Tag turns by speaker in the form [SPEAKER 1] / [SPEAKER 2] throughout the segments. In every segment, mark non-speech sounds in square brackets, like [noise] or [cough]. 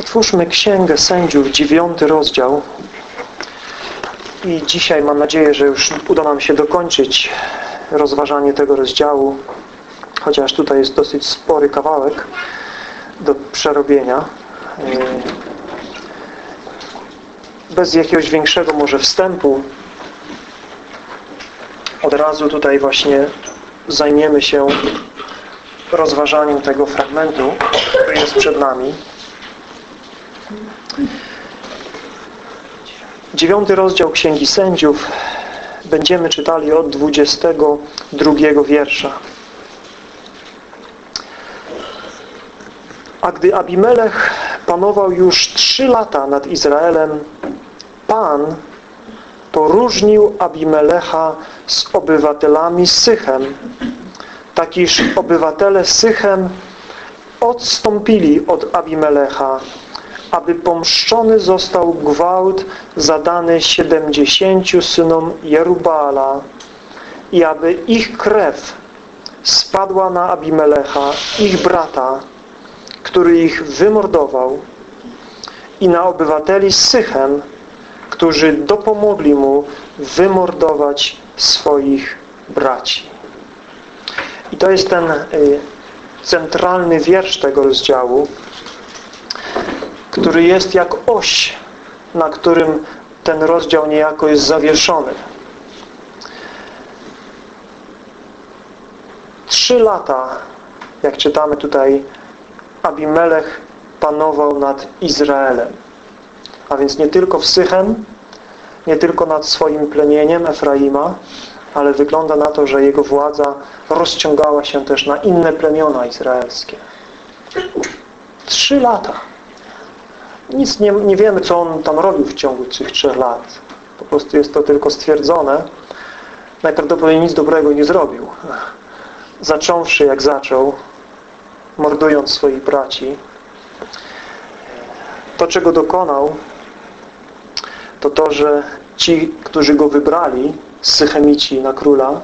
[SPEAKER 1] Otwórzmy Księgę Sędziów, dziewiąty rozdział. I dzisiaj mam nadzieję, że już uda nam się dokończyć rozważanie tego rozdziału, chociaż tutaj jest dosyć spory kawałek do przerobienia. Bez jakiegoś większego może wstępu od razu tutaj właśnie zajmiemy się rozważaniem tego fragmentu, który jest przed nami. Dziewiąty rozdział Księgi Sędziów będziemy czytali od 22 wiersza. A gdy Abimelech panował już trzy lata nad Izraelem, Pan poróżnił Abimelecha z obywatelami Sychem, tak iż obywatele Sychem odstąpili od Abimelecha, aby pomszczony został gwałt zadany siedemdziesięciu synom Jerubala i aby ich krew spadła na Abimelecha, ich brata, który ich wymordował i na obywateli Sychem, którzy dopomogli mu wymordować swoich braci. I to jest ten y, centralny wiersz tego rozdziału, który jest jak oś, na którym ten rozdział niejako jest zawieszony. Trzy lata, jak czytamy tutaj, Abimelech panował nad Izraelem. A więc nie tylko w Sychem, nie tylko nad swoim plemieniem Efraima, ale wygląda na to, że jego władza rozciągała się też na inne plemiona izraelskie. Trzy lata. Nic nie, nie wiemy, co on tam robił w ciągu tych trzech lat. Po prostu jest to tylko stwierdzone. Najprawdopodobniej nic dobrego nie zrobił. Zacząwszy jak zaczął, mordując swoich braci. To, czego dokonał, to to, że ci, którzy go wybrali, Sychemici na króla,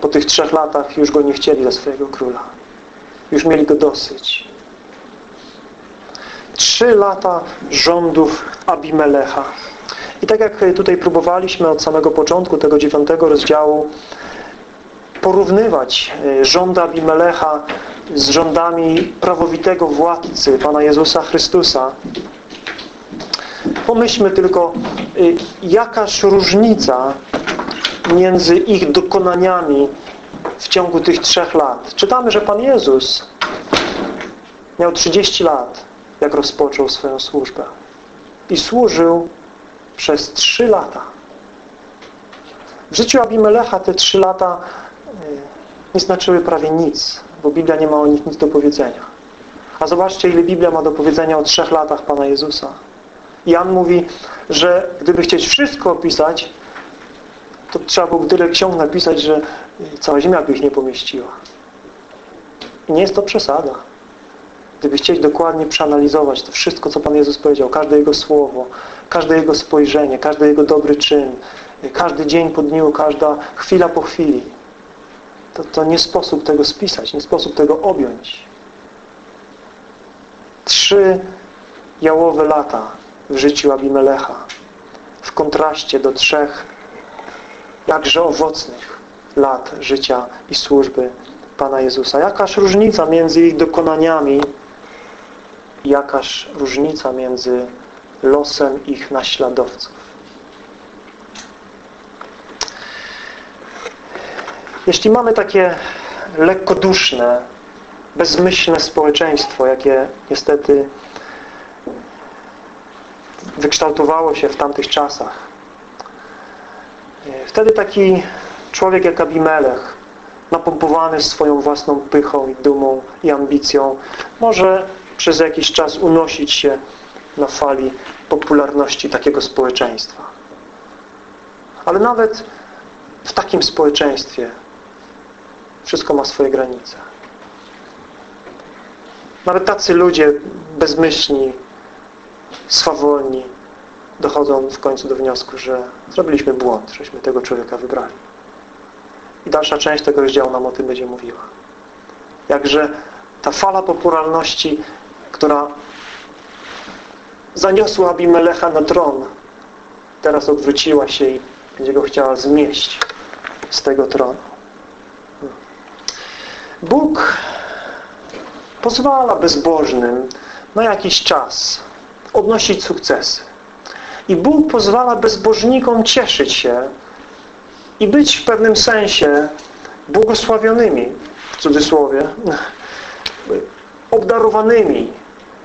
[SPEAKER 1] po tych trzech latach już go nie chcieli za swojego króla. Już mieli go dosyć. Trzy lata rządów Abimelecha. I tak jak tutaj próbowaliśmy od samego początku tego dziewiątego rozdziału porównywać e, rząd Abimelecha z rządami prawowitego władcy Pana Jezusa Chrystusa, pomyślmy tylko, e, jakaż różnica między ich dokonaniami w ciągu tych trzech lat. Czytamy, że Pan Jezus miał 30 lat jak rozpoczął swoją służbę. I służył przez trzy lata. W życiu Abimelecha te trzy lata e, nie znaczyły prawie nic, bo Biblia nie ma o nich nic do powiedzenia. A zobaczcie, ile Biblia ma do powiedzenia o trzech latach Pana Jezusa. Jan mówi, że gdyby chcieć wszystko opisać, to trzeba było tyle ksiąg napisać, że cała ziemia by ich nie pomieściła. I nie jest to przesada. Gdyby chcieć dokładnie przeanalizować to wszystko, co Pan Jezus powiedział, każde Jego słowo, każde Jego spojrzenie, każdy Jego dobry czyn, każdy dzień po dniu, każda chwila po chwili, to, to nie sposób tego spisać, nie sposób tego objąć. Trzy jałowe lata w życiu Abimelecha w kontraście do trzech jakże owocnych lat życia i służby Pana Jezusa. Jakaż różnica między ich dokonaniami jakaż różnica między losem ich naśladowców. Jeśli mamy takie lekkoduszne, bezmyślne społeczeństwo, jakie niestety wykształtowało się w tamtych czasach, wtedy taki człowiek jak Abimelech, napompowany swoją własną pychą i dumą i ambicją, może przez jakiś czas unosić się na fali popularności takiego społeczeństwa. Ale nawet w takim społeczeństwie wszystko ma swoje granice. Nawet tacy ludzie bezmyślni, swawolni dochodzą w końcu do wniosku, że zrobiliśmy błąd, żeśmy tego człowieka wybrali. I dalsza część tego rozdziału nam o tym będzie mówiła. Jakże ta fala popularności która zaniosła Abimelecha na tron, teraz odwróciła się i będzie go chciała zmieść z tego tronu. Bóg pozwala bezbożnym na jakiś czas odnosić sukcesy. I Bóg pozwala bezbożnikom cieszyć się i być w pewnym sensie błogosławionymi, w cudzysłowie, obdarowanymi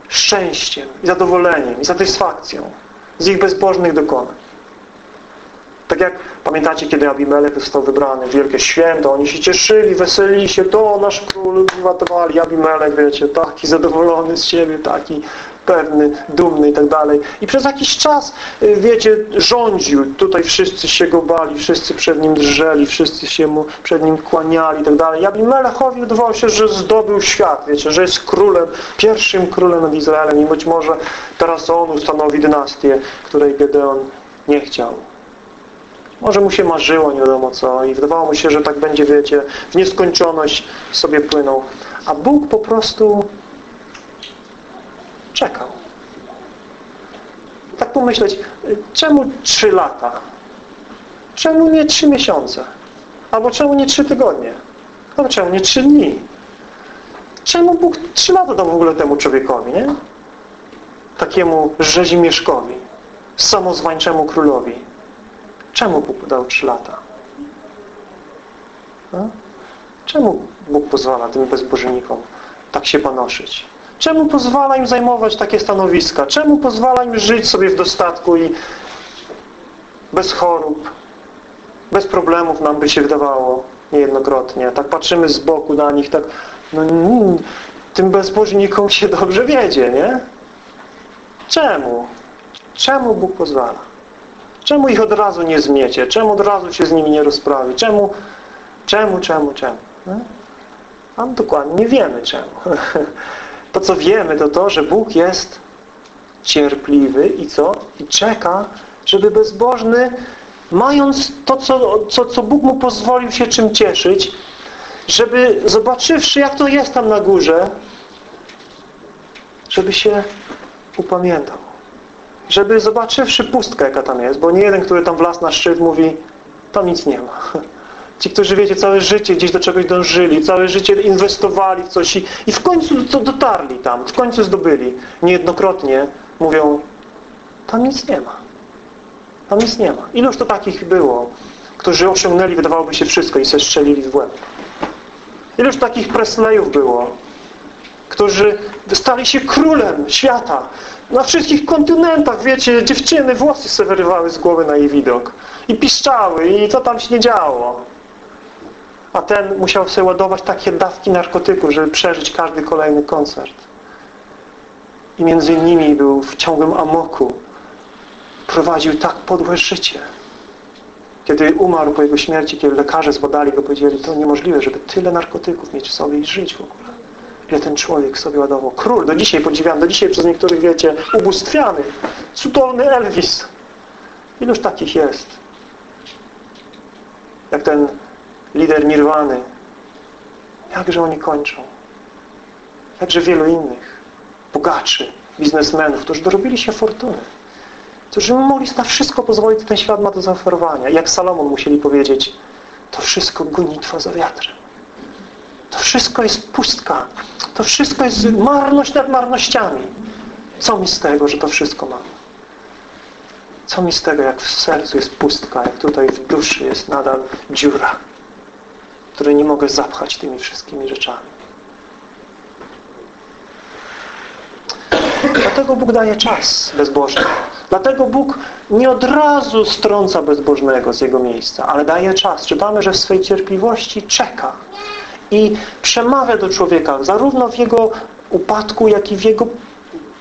[SPEAKER 1] szczęściem i zadowoleniem i satysfakcją z ich bezbożnych dokonań. Tak jak pamiętacie, kiedy Abimelech został wybrany wielkie święto, oni się cieszyli, weselili się, to nasz król uratowali, Abimelech, wiecie, taki zadowolony z siebie, taki pewny, dumny i tak dalej. I przez jakiś czas, y, wiecie, rządził. Tutaj wszyscy się go bali, wszyscy przed nim drżeli, wszyscy się mu przed nim kłaniali i tak dalej. Abimelechowi wydawało się, że zdobył świat, wiecie, że jest królem, pierwszym królem nad Izraelem i być może teraz on ustanowi dynastię, której Gedeon nie chciał. Może mu się marzyło, nie wiadomo co i wydawało mu się, że tak będzie, wiecie, w nieskończoność sobie płynął. A Bóg po prostu czekał. Tak pomyśleć, czemu trzy lata? Czemu nie trzy miesiące? Albo czemu nie trzy tygodnie? Albo czemu nie trzy dni? Czemu Bóg trzy lata dał w ogóle temu człowiekowi, nie? Takiemu rzezimieszkowi, samozwańczemu królowi. Czemu Bóg dał trzy lata? No? Czemu Bóg pozwala tym bezbożnikom tak się panoszyć? Czemu pozwala im zajmować takie stanowiska? Czemu pozwala im żyć sobie w dostatku i bez chorób, bez problemów nam by się wydawało niejednokrotnie. Tak patrzymy z boku na nich, tak no, mm, tym bezbożnikom się dobrze wiedzie, nie? Czemu? Czemu Bóg pozwala? Czemu ich od razu nie zmiecie? Czemu od razu się z nimi nie rozprawi? Czemu, czemu, czemu, czemu? No? A dokładnie nie wiemy czemu. [laughs] To, co wiemy, to to, że Bóg jest cierpliwy i co? I czeka, żeby bezbożny, mając to, co, co, co Bóg mu pozwolił się czym cieszyć, żeby zobaczywszy, jak to jest tam na górze, żeby się upamiętał. Żeby zobaczywszy pustkę, jaka tam jest, bo nie jeden, który tam wlazł na szczyt, mówi, tam nic nie ma. [laughs] Ci, którzy, wiecie, całe życie gdzieś do czegoś dążyli, całe życie inwestowali w coś i, i w końcu dotarli tam, w końcu zdobyli. Niejednokrotnie mówią, tam nic nie ma. Tam nic nie ma. Iluż to takich było, którzy osiągnęli, wydawałoby się wszystko i se strzelili w łeb. Iluż takich Presleyów było, którzy stali się królem świata. Na wszystkich kontynentach, wiecie, dziewczyny włosy sobie wyrywały z głowy na jej widok. I piszczały, i co tam się nie działo a ten musiał sobie ładować takie dawki narkotyków, żeby przeżyć każdy kolejny koncert. I między innymi był w ciągłym amoku. Prowadził tak podłe życie. Kiedy umarł po jego śmierci, kiedy lekarze zbadali go, powiedzieli, to niemożliwe, żeby tyle narkotyków mieć w sobie i żyć w ogóle. Ile ten człowiek sobie ładował. Król, do dzisiaj podziwiam, do dzisiaj przez niektórych, wiecie, ubóstwiany. Cudowny Elvis. Iluż takich jest? Jak ten lider Nirwany. Jakże oni kończą. Jakże wielu innych bogaczy, biznesmenów, którzy dorobili się fortuny. Którzy mogli na wszystko pozwolić, ten świat ma do zaoferowania. Jak Salomon musieli powiedzieć, to wszystko gonitwa za wiatrem. To wszystko jest pustka. To wszystko jest marność nad marnościami. Co mi z tego, że to wszystko mam? Co mi z tego, jak w sercu jest pustka, jak tutaj w duszy jest nadal dziura? które nie mogę zapchać tymi wszystkimi rzeczami. Dlatego Bóg daje czas bezbożnym. Dlatego Bóg nie od razu strąca bezbożnego z jego miejsca, ale daje czas. Czytamy, że w swej cierpliwości czeka i przemawia do człowieka zarówno w jego upadku, jak i w jego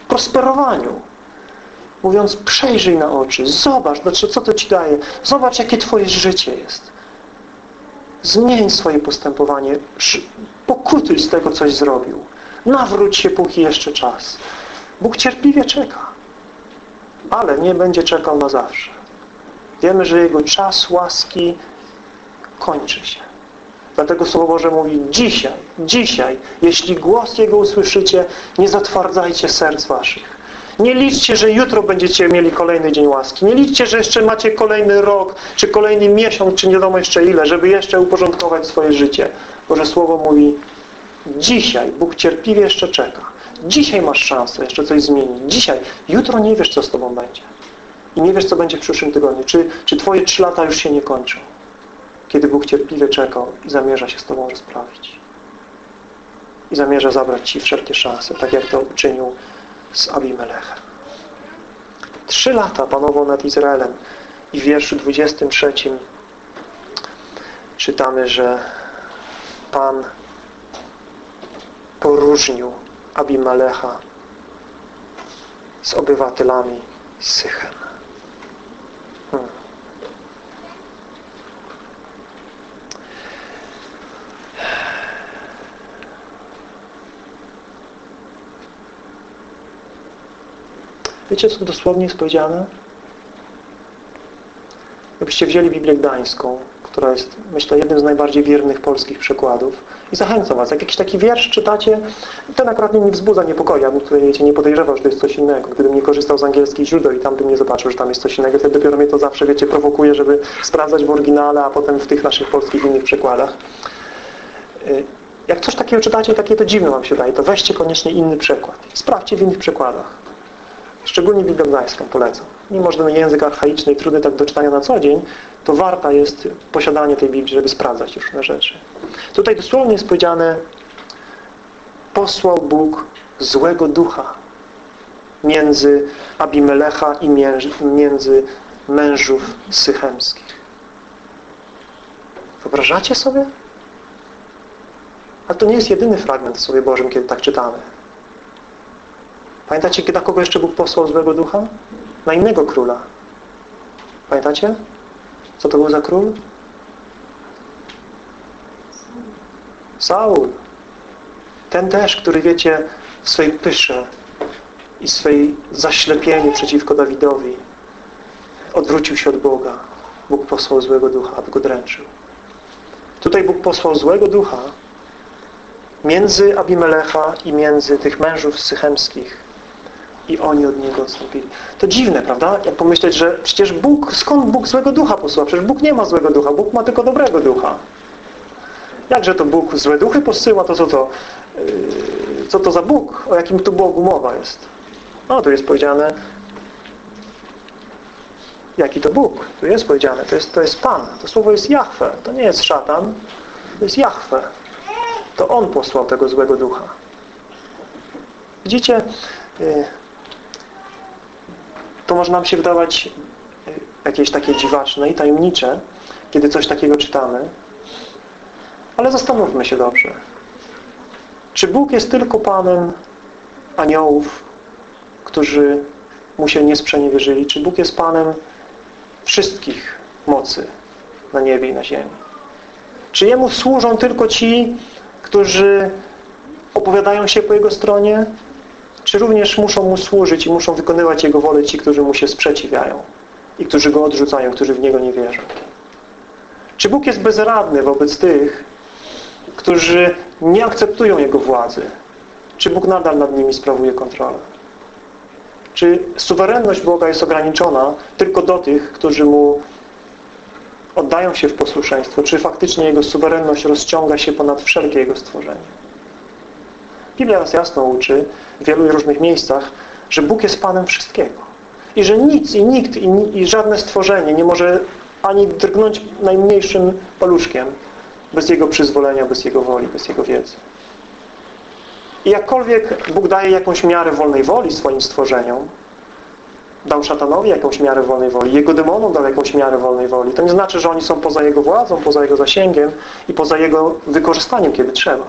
[SPEAKER 1] prosperowaniu. Mówiąc, przejrzyj na oczy, zobacz, znaczy, co to Ci daje, zobacz, jakie Twoje życie jest. Zmień swoje postępowanie. Pokutuj z tego, coś zrobił. Nawróć się, póki jeszcze czas. Bóg cierpliwie czeka. Ale nie będzie czekał na zawsze. Wiemy, że Jego czas łaski kończy się. Dlatego Słowo Boże mówi dzisiaj, dzisiaj, jeśli głos Jego usłyszycie, nie zatwardzajcie serc waszych. Nie liczcie, że jutro będziecie mieli kolejny dzień łaski. Nie liczcie, że jeszcze macie kolejny rok, czy kolejny miesiąc, czy nie wiadomo jeszcze ile, żeby jeszcze uporządkować swoje życie. Boże Słowo mówi, dzisiaj Bóg cierpliwie jeszcze czeka. Dzisiaj masz szansę jeszcze coś zmienić. Dzisiaj. Jutro nie wiesz, co z Tobą będzie. I nie wiesz, co będzie w przyszłym tygodniu. Czy, czy Twoje trzy lata już się nie kończą. Kiedy Bóg cierpliwie czekał i zamierza się z Tobą rozprawić. I zamierza zabrać Ci wszelkie szanse, tak jak to uczynił z Abimelechem. Trzy lata panował nad Izraelem i w wierszu 23 czytamy, że Pan poróżnił Abimelecha z obywatelami Sychem. Hmm. Wiecie, co dosłownie jest powiedziane? Gdybyście wzięli Biblię Gdańską, która jest, myślę, jednym z najbardziej wiernych polskich przekładów i zachęcam Was, jak jakiś taki wiersz czytacie, ten akurat nie wzbudza niepokoju, ja bym tutaj, wiecie, nie podejrzewał, że to jest coś innego. Gdybym nie korzystał z angielskich źródeł i tam bym nie zobaczył, że tam jest coś innego, wtedy dopiero mnie to zawsze, wiecie, prowokuje, żeby sprawdzać w oryginale, a potem w tych naszych polskich innych przekładach. Y, jak coś takiego czytacie, takie to dziwne Wam się daje, to weźcie koniecznie inny przekład. Sprawdźcie w innych przekładach. Szczególnie Biblię Gdańską polecam. Mimo, że ten język archaiczny i trudny tak do czytania na co dzień, to warta jest posiadanie tej Biblii, żeby sprawdzać różne rzeczy. Tutaj dosłownie jest powiedziane posłał Bóg złego ducha między Abimelecha i między mężów sychemskich. Wyobrażacie sobie? Ale to nie jest jedyny fragment w Słowie Bożym, kiedy tak czytamy. Pamiętacie, na kogo jeszcze Bóg posłał złego ducha? Na innego króla. Pamiętacie? Co to był za król? Saul. Ten też, który wiecie, w swej pysze i swej zaślepieniu przeciwko Dawidowi odwrócił się od Boga. Bóg posłał złego ducha, aby go dręczył. Tutaj Bóg posłał złego ducha między Abimelecha i między tych mężów sychemskich i oni od Niego odstąpili. To dziwne, prawda? Jak pomyśleć, że przecież Bóg, skąd Bóg złego ducha posyła? Przecież Bóg nie ma złego ducha, Bóg ma tylko dobrego ducha. Jakże to Bóg złe duchy posyła? To co to? Yy, co to za Bóg? O jakim tu Bogu mowa jest? No, tu jest powiedziane jaki to Bóg. Tu jest powiedziane, to jest, to jest Pan. To słowo jest Jahwe. To nie jest szatan, to jest Jahwe. To On posłał tego złego ducha. Widzicie, yy, to może nam się wydawać e, jakieś takie dziwaczne i tajemnicze, kiedy coś takiego czytamy. Ale zastanówmy się dobrze. Czy Bóg jest tylko Panem aniołów, którzy Mu się nie sprzeniewierzyli? Czy Bóg jest Panem wszystkich mocy na niebie i na ziemi? Czy Jemu służą tylko ci, którzy opowiadają się po Jego stronie? Czy również muszą Mu służyć i muszą wykonywać Jego wolę ci, którzy Mu się sprzeciwiają i którzy Go odrzucają, którzy w Niego nie wierzą. Czy Bóg jest bezradny wobec tych, którzy nie akceptują Jego władzy? Czy Bóg nadal nad nimi sprawuje kontrolę? Czy suwerenność Boga jest ograniczona tylko do tych, którzy Mu oddają się w posłuszeństwo? Czy faktycznie Jego suwerenność rozciąga się ponad wszelkie Jego stworzenie? Biblia nas jasno uczy w wielu różnych miejscach, że Bóg jest Panem wszystkiego. I że nic i nikt i, i żadne stworzenie nie może ani drgnąć najmniejszym paluszkiem bez Jego przyzwolenia, bez Jego woli, bez Jego wiedzy. I jakkolwiek Bóg daje jakąś miarę wolnej woli swoim stworzeniom, dał szatanowi jakąś miarę wolnej woli, jego demonom dał jakąś miarę wolnej woli, to nie znaczy, że oni są poza jego władzą, poza jego zasięgiem i poza jego wykorzystaniem, kiedy trzeba.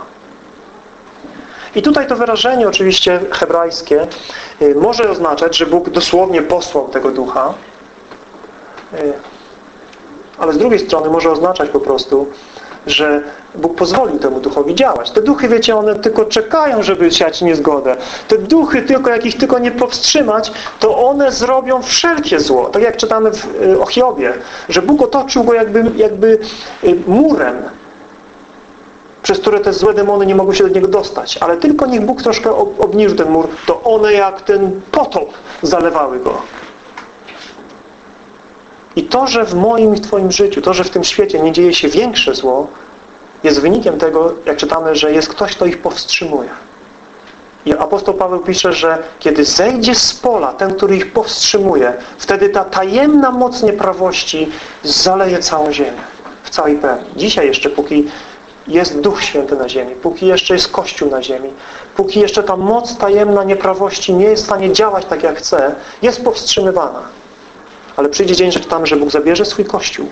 [SPEAKER 1] I tutaj to wyrażenie oczywiście hebrajskie y, może oznaczać, że Bóg dosłownie posłał tego ducha, y, ale z drugiej strony może oznaczać po prostu, że Bóg pozwolił temu duchowi działać. Te duchy, wiecie, one tylko czekają, żeby siać niezgodę. Te duchy, tylko jak ich tylko nie powstrzymać, to one zrobią wszelkie zło. Tak jak czytamy w, y, o Hiobie, że Bóg otoczył go jakby, jakby murem przez które te złe demony nie mogły się do niego dostać. Ale tylko niech Bóg troszkę obniżył ten mur, to one jak ten potop zalewały go. I to, że w moim i w Twoim życiu, to, że w tym świecie nie dzieje się większe zło, jest wynikiem tego, jak czytamy, że jest ktoś, kto ich powstrzymuje. I apostoł Paweł pisze, że kiedy zejdzie z pola ten, który ich powstrzymuje, wtedy ta tajemna moc nieprawości zaleje całą ziemię w całej pełni. Dzisiaj jeszcze, póki jest Duch Święty na ziemi, póki jeszcze jest Kościół na ziemi, póki jeszcze ta moc tajemna nieprawości nie jest w stanie działać tak jak chce, jest powstrzymywana. Ale przyjdzie dzień, że czytamy, że Bóg zabierze swój Kościół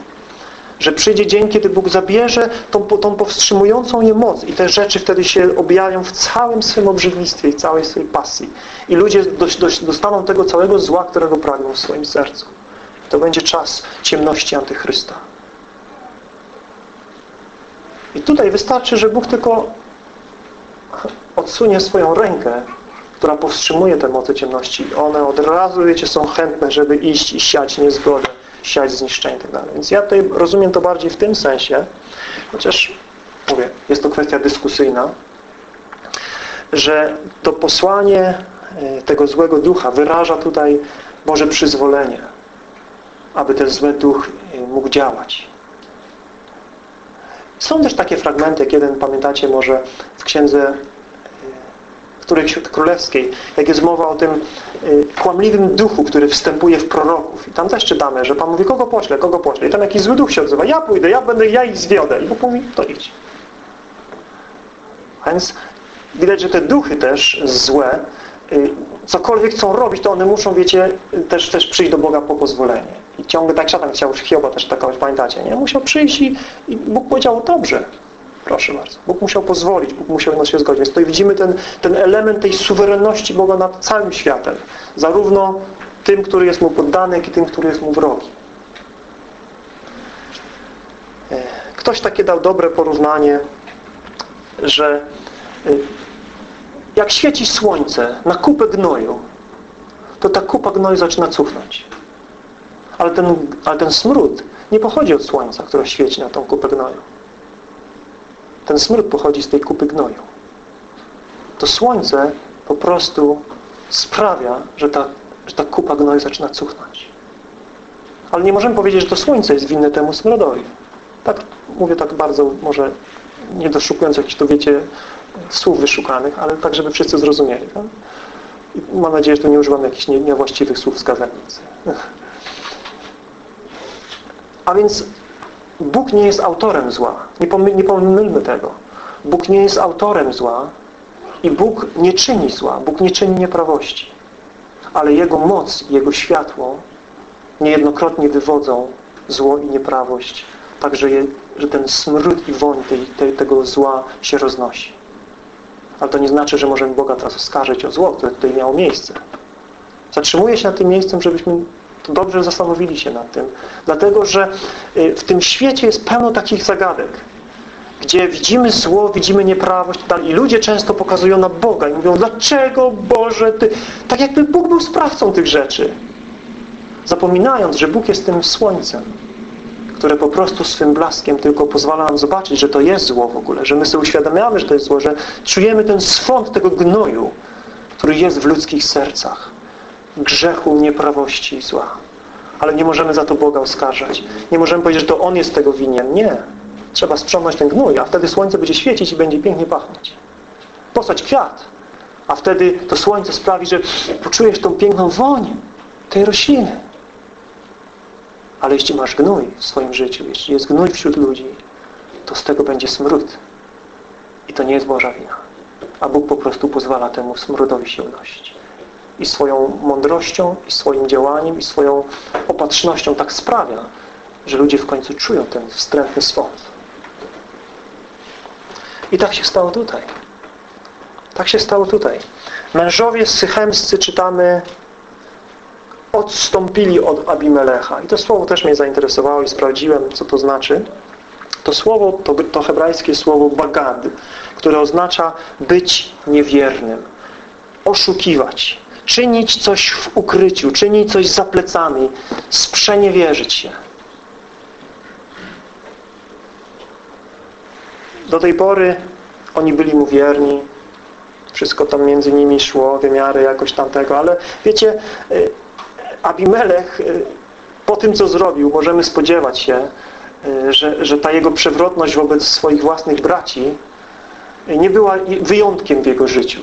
[SPEAKER 1] że przyjdzie dzień, kiedy Bóg zabierze tą, tą powstrzymującą je moc i te rzeczy wtedy się objawią w całym swym obrzydlistwie i całej swojej pasji. I ludzie dostaną tego całego zła, którego pragną w swoim sercu. To będzie czas ciemności antychrysta. I tutaj wystarczy, że Bóg tylko odsunie swoją rękę, która powstrzymuje te moce ciemności. One od razu, wiecie, są chętne, żeby iść i siać niezgodę siać zniszczenie itd. Tak Więc ja tutaj rozumiem to bardziej w tym sensie, chociaż mówię, jest to kwestia dyskusyjna, że to posłanie e, tego złego ducha wyraża tutaj Boże przyzwolenie, aby ten zły duch e, mógł działać. Są też takie fragmenty, jak jeden, pamiętacie może w księdze której wśród królewskiej, jak jest mowa o tym y, kłamliwym duchu, który wstępuje w proroków. I tam też czytamy, że Pan mówi, kogo pośle, kogo pośle. I tam jakiś zły duch się odzywa, ja pójdę, ja będę, ja ich zwiodę. I Bóg mówi, to idź. A więc widać, że te duchy też złe, y, cokolwiek chcą robić, to one muszą, wiecie, też, też przyjść do Boga po pozwolenie. I ciągle tak szatan chciał, Hioba też takować, pamiętacie, nie? Musiał przyjść i, i Bóg powiedział, dobrze, Proszę bardzo. Bóg musiał pozwolić, Bóg musiał na się zgodzić. Więc tutaj widzimy ten, ten element tej suwerenności Boga nad całym światem. Zarówno tym, który jest Mu poddany, jak i tym, który jest Mu wrogi. E, ktoś takie dał dobre porównanie, że e, jak świeci słońce na kupę gnoju, to ta kupa gnoju zaczyna cuchnąć. Ale ten, ale ten smród nie pochodzi od słońca, które świeci na tą kupę gnoju. Ten smród pochodzi z tej kupy gnoju. To słońce po prostu sprawia, że ta, że ta kupa gnoju zaczyna cuchnąć. Ale nie możemy powiedzieć, że to słońce jest winne temu smrodowi. Tak, mówię tak bardzo, może nie doszukując jakichś, to wiecie, słów wyszukanych, ale tak, żeby wszyscy zrozumieli. Tak? I mam nadzieję, że tu nie używam jakichś niewłaściwych słów z. A więc Bóg nie jest autorem zła. Nie, pomy, nie pomylmy tego. Bóg nie jest autorem zła i Bóg nie czyni zła. Bóg nie czyni nieprawości. Ale Jego moc, Jego światło niejednokrotnie wywodzą zło i nieprawość. Także że ten smród i woń tej, tej, tego zła się roznosi. Ale to nie znaczy, że możemy Boga teraz oskarżyć o zło, które tutaj miało miejsce. Zatrzymuję się nad tym miejscem, żebyśmy dobrze zastanowili się nad tym. Dlatego, że y, w tym świecie jest pełno takich zagadek, gdzie widzimy zło, widzimy nieprawość i ludzie często pokazują na Boga i mówią, dlaczego Boże Ty... Tak jakby Bóg był sprawcą tych rzeczy. Zapominając, że Bóg jest tym słońcem, które po prostu swym blaskiem tylko pozwala nam zobaczyć, że to jest zło w ogóle, że my sobie uświadamiamy, że to jest zło, że czujemy ten swąd tego gnoju, który jest w ludzkich sercach grzechu, nieprawości i zła. Ale nie możemy za to Boga oskarżać. Nie możemy powiedzieć, że to On jest tego winien. Nie. Trzeba sprzątnąć ten gnój, a wtedy słońce będzie świecić i będzie pięknie pachnąć. Posać kwiat, a wtedy to słońce sprawi, że poczujesz tą piękną woń tej rośliny. Ale jeśli masz gnój w swoim życiu, jeśli jest gnój wśród ludzi, to z tego będzie smród. I to nie jest Boża wina. A Bóg po prostu pozwala temu smrodowi się unosić i swoją mądrością, i swoim działaniem, i swoją opatrznością tak sprawia, że ludzie w końcu czują ten wstrętny swąd. I tak się stało tutaj. Tak się stało tutaj. Mężowie sychemscy, czytamy, odstąpili od Abimelecha. I to słowo też mnie zainteresowało i sprawdziłem, co to znaczy. To słowo, to, to hebrajskie słowo bagad, które oznacza być niewiernym, oszukiwać, czynić coś w ukryciu, czynić coś za plecami, sprzeniewierzyć się. do tej pory oni byli mu wierni, wszystko tam między nimi szło, wymiary jakoś tamtego, ale wiecie, y, Abimelech y, po tym, co zrobił, możemy spodziewać się, y, że, że ta jego przewrotność wobec swoich własnych braci nie była wyjątkiem w jego życiu.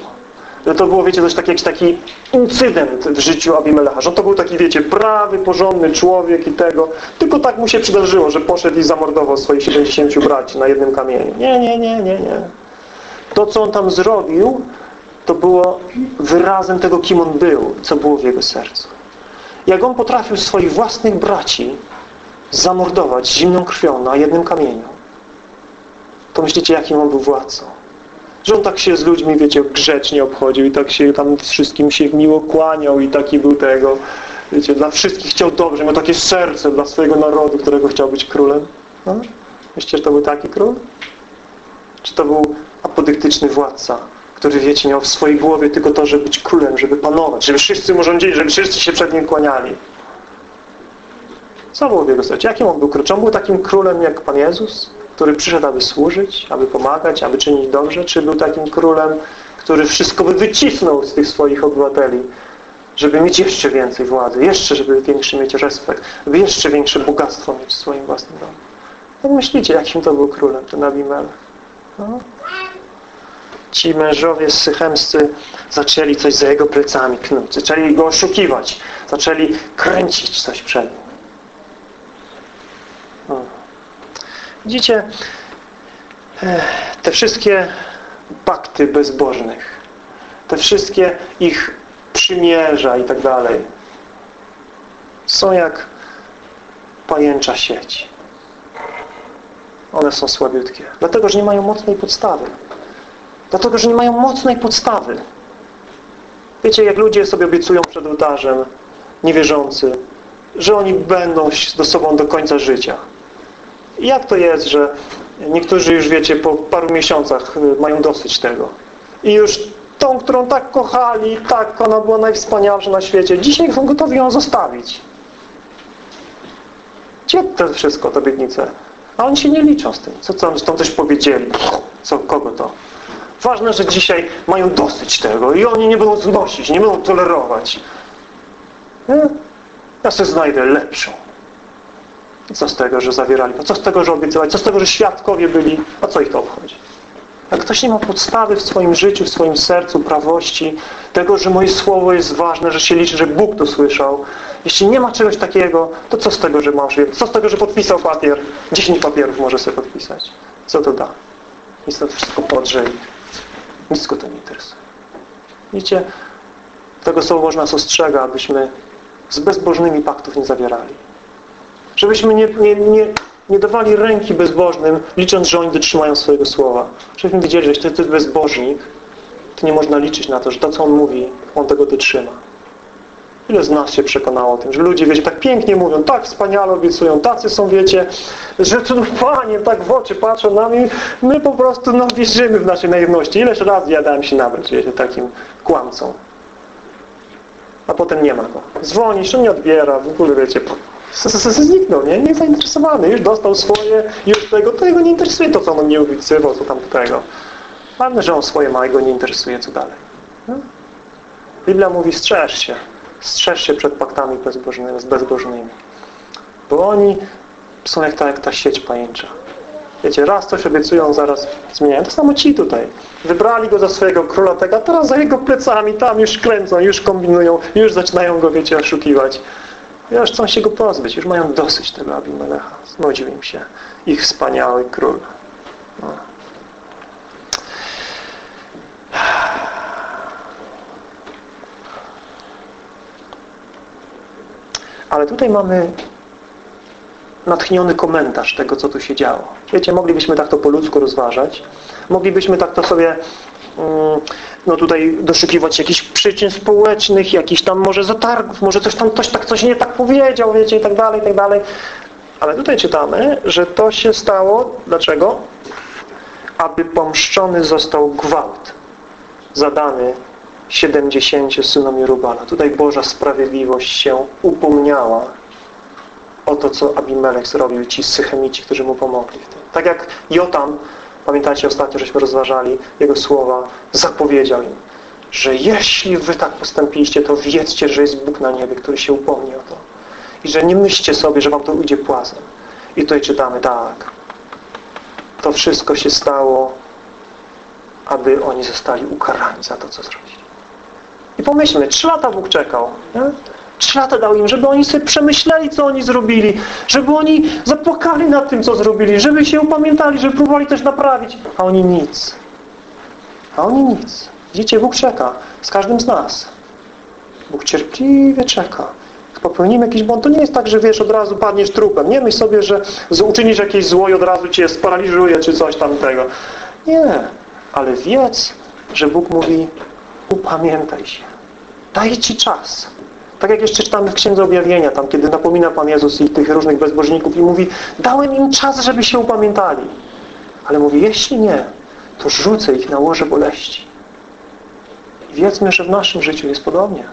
[SPEAKER 1] Że to było, wiecie, coś taki, jakiś taki incydent w życiu Abimelecha, że to był taki, wiecie, prawy, porządny człowiek i tego. Tylko tak mu się przydarzyło, że poszedł i zamordował swoich 70 braci na jednym kamieniu. Nie, nie, nie, nie, nie. To, co on tam zrobił, to było wyrazem tego, kim on był, co było w jego sercu. Jak on potrafił swoich własnych braci zamordować zimną krwią na jednym kamieniu, to myślicie, jakim on był władcą? Że on tak się z ludźmi, wiecie, grzecznie obchodził i tak się tam wszystkim się miło kłaniał i taki był tego, wiecie, dla wszystkich chciał dobrze, miał takie serce dla swojego narodu, którego chciał być królem. No? Myślicie, że to był taki król? Czy to był apodyktyczny władca, który, wiecie, miał w swojej głowie tylko to, żeby być królem, żeby panować, żeby wszyscy mu rządzili, żeby wszyscy się przed nim kłaniali. Co było w jego sercu? Jakim on był królem? Czy on był takim królem jak Pan Jezus, który przyszedł, aby służyć, aby pomagać, aby czynić dobrze? Czy był takim królem, który wszystko by wycisnął z tych swoich obywateli, żeby mieć jeszcze więcej władzy, jeszcze, żeby większy mieć respekt, żeby jeszcze większe bogactwo mieć w swoim własnym domu? Jak myślicie, jakim to był królem, ten Abimelech? No? Ci mężowie sychemscy zaczęli coś za jego plecami knuć, zaczęli go oszukiwać, zaczęli kręcić coś przed nim. Widzicie, te wszystkie pakty bezbożnych, te wszystkie ich przymierza i tak dalej są jak pajęcza sieć. One są słabiutkie, dlatego, że nie mają mocnej podstawy. Dlatego, że nie mają mocnej podstawy. Wiecie, jak ludzie sobie obiecują przed ołtarzem, niewierzący, że oni będą ze sobą do końca życia. I jak to jest, że niektórzy już, wiecie, po paru miesiącach y, mają dosyć tego. I już tą, którą tak kochali, tak, ona była najwspanialsza na świecie, dzisiaj są gotowi ją zostawić. Gdzie to wszystko, te obietnice? A oni się nie liczą z tym. Co tam, tam coś powiedzieli? Co, kogo to? Ważne, że dzisiaj mają dosyć tego i oni nie będą znosić, nie będą tolerować. Nie? Ja sobie znajdę lepszą. Co z tego, że zawierali? A co z tego, że obiecywali? Co z tego, że świadkowie byli? A co ich to obchodzi? Jak ktoś nie ma podstawy w swoim życiu, w swoim sercu, prawości, tego, że moje słowo jest ważne, że się liczy, że Bóg to słyszał. Jeśli nie ma czegoś takiego, to co z tego, że masz Co z tego, że podpisał papier? Dziesięć papierów może sobie podpisać. Co to da? Nic to wszystko podrze nic go to nie interesuje. Widzicie, tego słowo nas ostrzega, abyśmy z bezbożnymi paktów nie zawierali. Żebyśmy nie, nie, nie, nie dawali ręki bezbożnym, licząc, że oni dotrzymają swojego słowa. Żebyśmy wiedzieli, że jeśli jest bezbożnik, to nie można liczyć na to, że to, co on mówi, on tego dotrzyma. Ile z nas się przekonało o tym, że ludzie, wiecie, tak pięknie mówią, tak wspaniale obiecują, tacy są, wiecie, że cudów Panie, tak w oczy patrzą na mnie, my po prostu no, wierzymy w naszej naiwności. Ileż razy ja dałem się nabrać, wiecie, takim kłamcą. A potem nie ma go. Dzwonisz, on nie odbiera, w ogóle, wiecie, zniknął, nie? Nie zainteresowany, już dostał swoje, już tego, to jego nie interesuje to, co on nie obiecywał, co tam tego. Ważne, że on swoje ma, go nie interesuje, co dalej. No? Biblia mówi, strzeż się. Strzeż się przed paktami bezbożnymi, bezbożnymi. Bo oni są jak ta, jak ta sieć pajęcza. Wiecie, raz coś obiecują, zaraz zmieniają. To samo ci tutaj. Wybrali go za swojego króla tego, a teraz za jego plecami tam już kręcą, już kombinują, już zaczynają go, wiecie, oszukiwać. Już chcą się go pozbyć, już mają dosyć tego Abimelecha. Znudził im się ich wspaniały król. No. Ale tutaj mamy natchniony komentarz tego, co tu się działo. Wiecie, moglibyśmy tak to po ludzku rozważać. Moglibyśmy tak to sobie mm, no tutaj doszukiwać jakichś przyczyn społecznych, jakichś tam może zatargów, może coś tam ktoś tak coś nie tak powiedział, wiecie, i tak dalej, i tak dalej. Ale tutaj czytamy, że to się stało, dlaczego? Aby pomszczony został gwałt zadany 70 synom Jerubala. Tutaj Boża sprawiedliwość się upomniała o to, co Abimelech zrobił, ci Sychemici, którzy mu pomogli. Tak jak Jotam Pamiętacie ostatnio, żeśmy rozważali Jego słowa, zapowiedział im, że jeśli wy tak postąpiliście, to wiedzcie, że jest Bóg na niebie, który się upomni o to. I że nie myślcie sobie, że wam to ujdzie płazem. I tutaj czytamy tak. To wszystko się stało, aby oni zostali ukarani za to, co zrobili. I pomyślmy, trzy lata Bóg czekał. Nie? Trzy lata dał im, żeby oni sobie przemyśleli, co oni zrobili, żeby oni zapłakali nad tym, co zrobili, żeby się upamiętali, żeby próbowali też naprawić. A oni nic. A oni nic. Widzicie, Bóg czeka z każdym z nas. Bóg cierpliwie czeka. Jak popełnimy jakiś błąd, to nie jest tak, że wiesz, od razu padniesz trupem. Nie myśl sobie, że uczynisz jakieś zło i od razu cię sparaliżuje, czy coś tamtego. Nie. Ale wiedz, że Bóg mówi upamiętaj się. Daje Ci czas. Tak jak jeszcze czytamy w Księdze Objawienia, tam kiedy napomina Pan Jezus i tych różnych bezbożników i mówi, dałem im czas, żeby się upamiętali. Ale mówi, jeśli nie, to rzucę ich na łoże boleści. I wiedzmy, że w naszym życiu jest podobnie.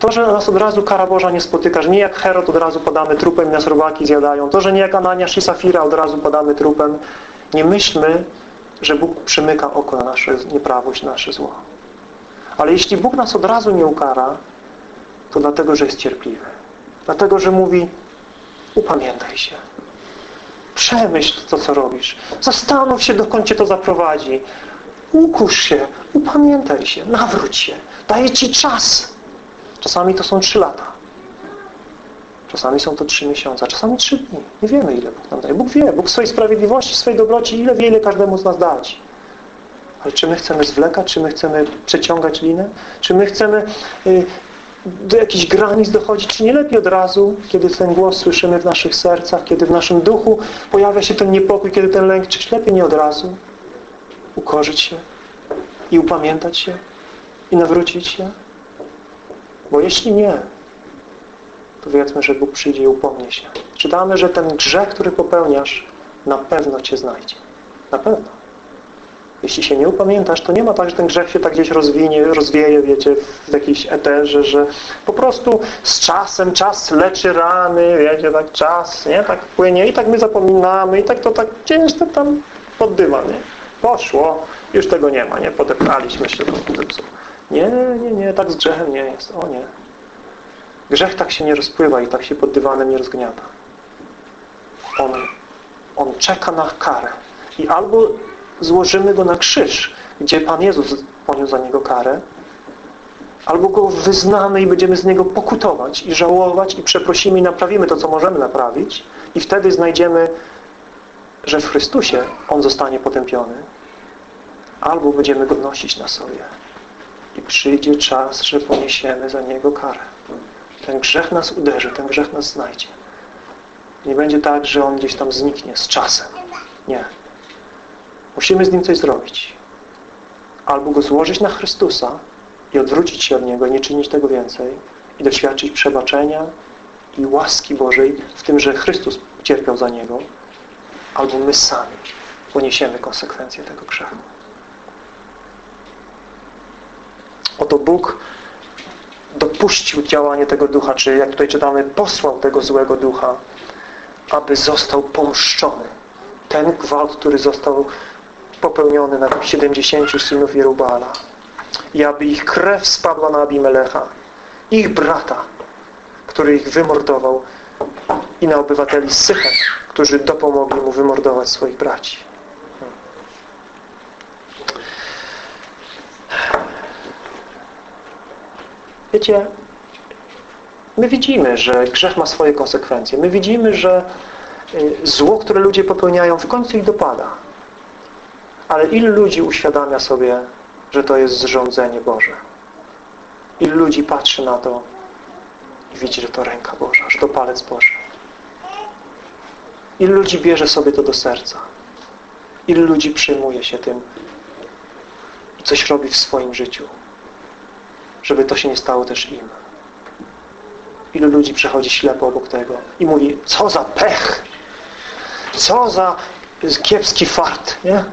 [SPEAKER 1] To, że nas od razu kara Boża nie spotyka, że nie jak Herod od razu podamy trupem i nas robaki zjadają, to, że nie jak Ananiasz i Safira od razu podamy trupem, nie myślmy, że Bóg przymyka oko na nasze nieprawość, na nasze zło. Ale jeśli Bóg nas od razu nie ukara, to dlatego, że jest cierpliwy. Dlatego, że mówi upamiętaj się. Przemyśl to, co robisz. Zastanów się, dokąd Cię to zaprowadzi. Ukusz się, upamiętaj się, nawróć się. Daje Ci czas. Czasami to są trzy lata. Czasami są to trzy miesiące, a czasami trzy dni. Nie wiemy, ile Bóg nam daje. Bóg wie. Bóg w swojej sprawiedliwości, w swojej dobroci, ile wie, ile każdemu z nas dać. Ale czy my chcemy zwlekać? Czy my chcemy przeciągać linę? Czy my chcemy y, do jakichś granic dochodzić? Czy nie lepiej od razu, kiedy ten głos słyszymy w naszych sercach, kiedy w naszym duchu pojawia się ten niepokój, kiedy ten lęk, czyż lepiej nie od razu ukorzyć się i upamiętać się i nawrócić się? Bo jeśli nie, to wiedzmy, że Bóg przyjdzie i upomnie się. Czytamy, że ten grzech, który popełniasz, na pewno Cię znajdzie. Na pewno. Jeśli się nie upamiętasz, to nie ma tak, że ten grzech się tak gdzieś rozwinie, rozwieje, wiecie, w jakiejś eterze, że po prostu z czasem, czas leczy rany, wiecie, tak czas, nie, tak płynie i tak my zapominamy i tak to tak gdzieś to tam pod dywan, nie? Poszło, już tego nie ma, nie? Podepnaliśmy się do zepsuł. Nie, nie, nie, tak z grzechem nie jest. O nie. Grzech tak się nie rozpływa i tak się pod dywanem nie rozgniata. On, on czeka na karę. I albo złożymy go na krzyż, gdzie Pan Jezus poniósł za niego karę, albo go wyznamy i będziemy z niego pokutować i żałować i przeprosimy i naprawimy to, co możemy naprawić i wtedy znajdziemy, że w Chrystusie On zostanie potępiony, albo będziemy go nosić na sobie i przyjdzie czas, że poniesiemy za niego karę. Ten grzech nas uderzy, ten grzech nas znajdzie. Nie będzie tak, że on gdzieś tam zniknie z czasem. Nie. Musimy z nim coś zrobić. Albo go złożyć na Chrystusa i odwrócić się od Niego, nie czynić tego więcej i doświadczyć przebaczenia i łaski Bożej w tym, że Chrystus cierpiał za Niego, albo my sami poniesiemy konsekwencje tego grzechu. Oto Bóg dopuścił działanie tego ducha, czy jak tutaj czytamy, posłał tego złego ducha, aby został pomszczony. Ten gwałt, który został popełniony na 70 synów Jerubala. I aby ich krew spadła na Abimelecha, ich brata, który ich wymordował i na obywateli Sychem, którzy dopomogli mu wymordować swoich braci. Wiecie, my widzimy, że grzech ma swoje konsekwencje. My widzimy, że y, zło, które ludzie popełniają, w końcu ich dopada. Ale ilu ludzi uświadamia sobie, że to jest zrządzenie Boże? Ilu ludzi patrzy na to i widzi, że to ręka Boża, że to palec Boży? Ilu ludzi bierze sobie to do serca? Ilu ludzi przyjmuje się tym i coś robi w swoim życiu? żeby to się nie stało też im. Ilu ludzi przechodzi ślepo obok tego i mówi, co za pech, co za kiepski fart, nie?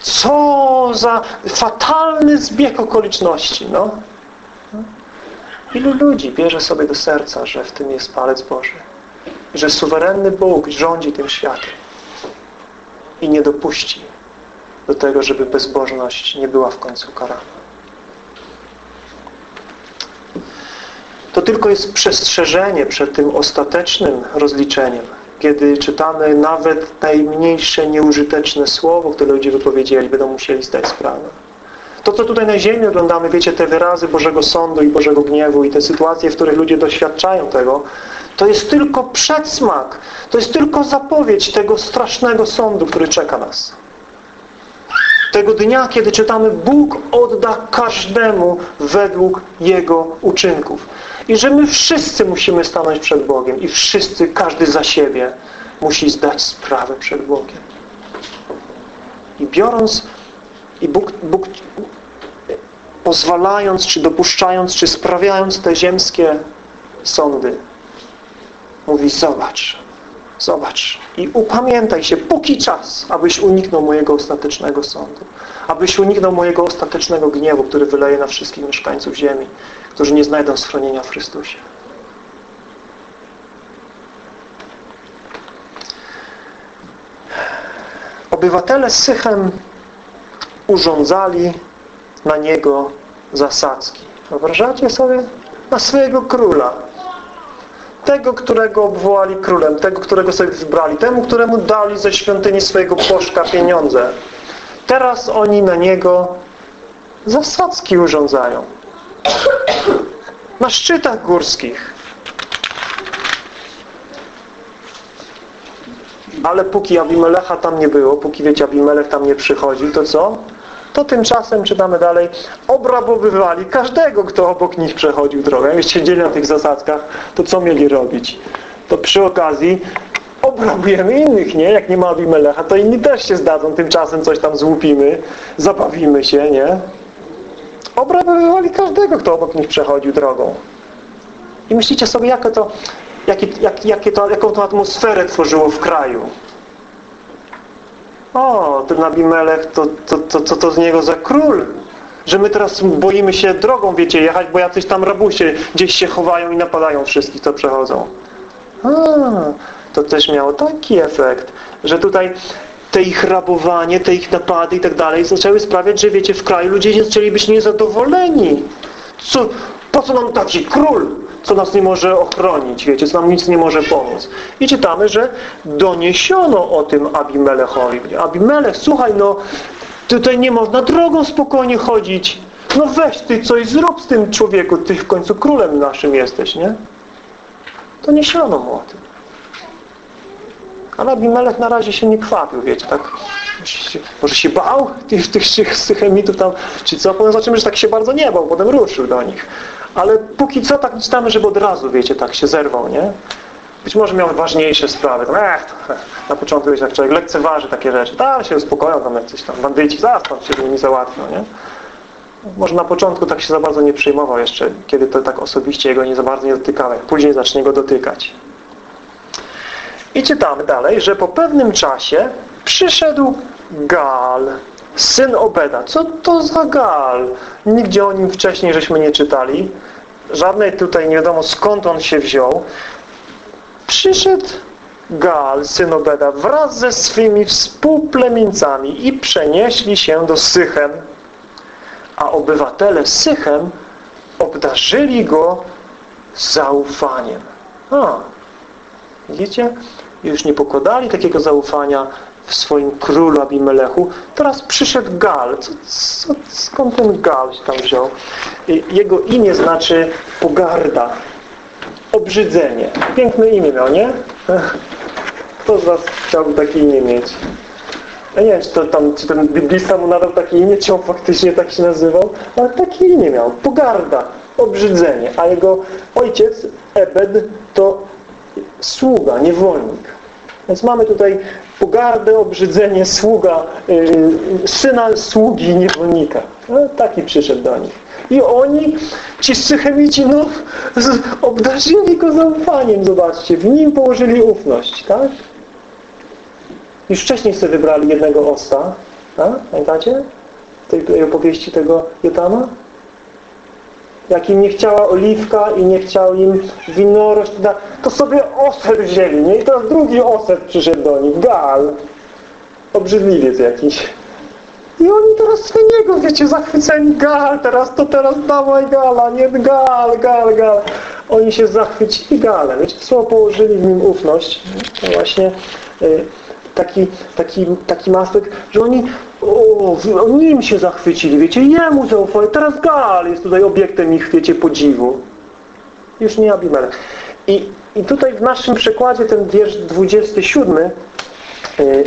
[SPEAKER 1] Co za fatalny zbieg okoliczności, no. Ilu ludzi bierze sobie do serca, że w tym jest palec Boży, że suwerenny Bóg rządzi tym światem. i nie dopuści do tego, żeby bezbożność nie była w końcu karana. To tylko jest przestrzeżenie przed tym ostatecznym rozliczeniem, kiedy czytamy nawet najmniejsze nieużyteczne słowo, które ludzie wypowiedzieli, będą musieli zdać sprawę. To, co tutaj na ziemi oglądamy, wiecie, te wyrazy Bożego Sądu i Bożego Gniewu i te sytuacje, w których ludzie doświadczają tego, to jest tylko przedsmak, to jest tylko zapowiedź tego strasznego sądu, który czeka nas. Tego dnia, kiedy czytamy, Bóg odda każdemu według Jego uczynków. I że my wszyscy musimy stanąć przed Bogiem i wszyscy, każdy za siebie musi zdać sprawę przed Bogiem. I biorąc i Bóg, Bóg pozwalając, czy dopuszczając, czy sprawiając te ziemskie sądy, mówi, zobacz, zobacz i upamiętaj się, póki czas, abyś uniknął mojego ostatecznego sądu, abyś uniknął mojego ostatecznego gniewu, który wyleje na wszystkich mieszkańców ziemi, którzy nie znajdą schronienia w Chrystusie. Obywatele Sychem urządzali na niego zasadzki. Wyobrażacie sobie? Na swojego króla. Tego, którego obwołali królem, tego, którego sobie wybrali, temu, któremu dali ze świątyni swojego bożka pieniądze. Teraz oni na niego zasadzki urządzają. Na szczytach górskich. Ale póki Abimelecha tam nie było, póki wiecie, Abimelech tam nie przychodził, to co? To tymczasem, czytamy dalej, obrabowywali każdego, kto obok nich przechodził drogę. Jak siedzieli na tych zasadzkach, to co mieli robić? To przy okazji obrabujemy innych, nie? Jak nie ma Abimelecha, to inni też się zdadzą, tymczasem coś tam złupimy, zabawimy się, nie? Obrabowywali każdego, kto obok nich przechodził drogą. I myślicie sobie, jakie to, jakie, jak, jakie to, jaką to atmosferę tworzyło w kraju. O, ten Abimelech, to, to, to, to, to z niego za król. Że my teraz boimy się drogą, wiecie, jechać, bo jacyś tam rabusie gdzieś się chowają i napadają wszystkich, co przechodzą. A, to też miało taki efekt, że tutaj te ich rabowanie, te ich napady i tak dalej zaczęły sprawiać, że wiecie, w kraju ludzie zaczęli być niezadowoleni. Co, po co nam taki król? Co nas nie może ochronić, wiecie, co nam nic nie może pomóc. I czytamy, że doniesiono o tym Abimelechowi. Abimelech, słuchaj, no tutaj nie można drogą spokojnie chodzić. No weź ty coś zrób z tym człowieku, ty w końcu królem naszym jesteś, nie? Doniesiono mu o tym. Ale Abimelech na razie się nie kwapił, wiecie, tak może się bał tych, tych, tych sychemitów tam, czy co? Potem zobaczymy, że tak się bardzo nie bał, potem ruszył do nich. Ale póki co tak czytamy, żeby od razu, wiecie, tak się zerwał, nie? Być może miał ważniejsze sprawy. Tam, ech, to, na początku wiecie, jak człowiek lekceważy takie rzeczy. Tak, się uspokoją tam jacyś tam bandyci, zastąp się nimi załatwią, nie? Może na początku tak się za bardzo nie przejmował jeszcze, kiedy to tak osobiście jego nie za bardzo nie później zacznie go dotykać. I czytamy dalej, że po pewnym czasie przyszedł Gal, syn Obeda. Co to za Gal? Nigdzie o nim wcześniej żeśmy nie czytali. Żadnej tutaj nie wiadomo skąd on się wziął. Przyszedł Gal, syn Obeda, wraz ze swymi współplemieńcami i przenieśli się do Sychem. A obywatele Sychem obdarzyli go zaufaniem. A, widzicie? Już nie pokładali takiego zaufania w swoim królu Abimelechu. Teraz przyszedł Gal. Co, co, skąd ten Gal się tam wziął? Jego imię znaczy pogarda, obrzydzenie. Piękne imię miał, nie? [laughs] Kto z Was chciałby takie imię mieć? Ja nie wiem, czy, to tam, czy ten biblista mu nadał takie imię, czy on faktycznie tak się nazywał, ale takie imię miał. Pogarda, obrzydzenie. A jego ojciec, Ebed, to sługa, niewolnik. Więc mamy tutaj pogardę, obrzydzenie sługa, yy, syna sługi niewolnika. No, taki przyszedł do nich. I oni, ci sychemici, no, obdarzyli go zaufaniem, zobaczcie. W nim położyli ufność, tak? Już wcześniej sobie wybrali jednego osta, tak? Pamiętacie? Tej opowieści tego Jotama? Jak im nie chciała oliwka i nie chciał im winorość, to sobie oser wzięli, nie? I teraz drugi oser przyszedł do nich, Gal. obrzydliwiec jakiś. I oni teraz z niego, wiecie, zachwyceni, gal, teraz to teraz dawaj gala, nie gal, gal, gal. Oni się zachwycili galem. Wiecie, słowo położyli w nim ufność. To właśnie y, taki, taki, taki aspekt, że oni o, nim się zachwycili, wiecie, jemu zaufali. Teraz gal jest tutaj obiektem ich, wiecie, podziwu. Już nie Abimelech. I, I tutaj w naszym przykładzie ten wiersz 27 y,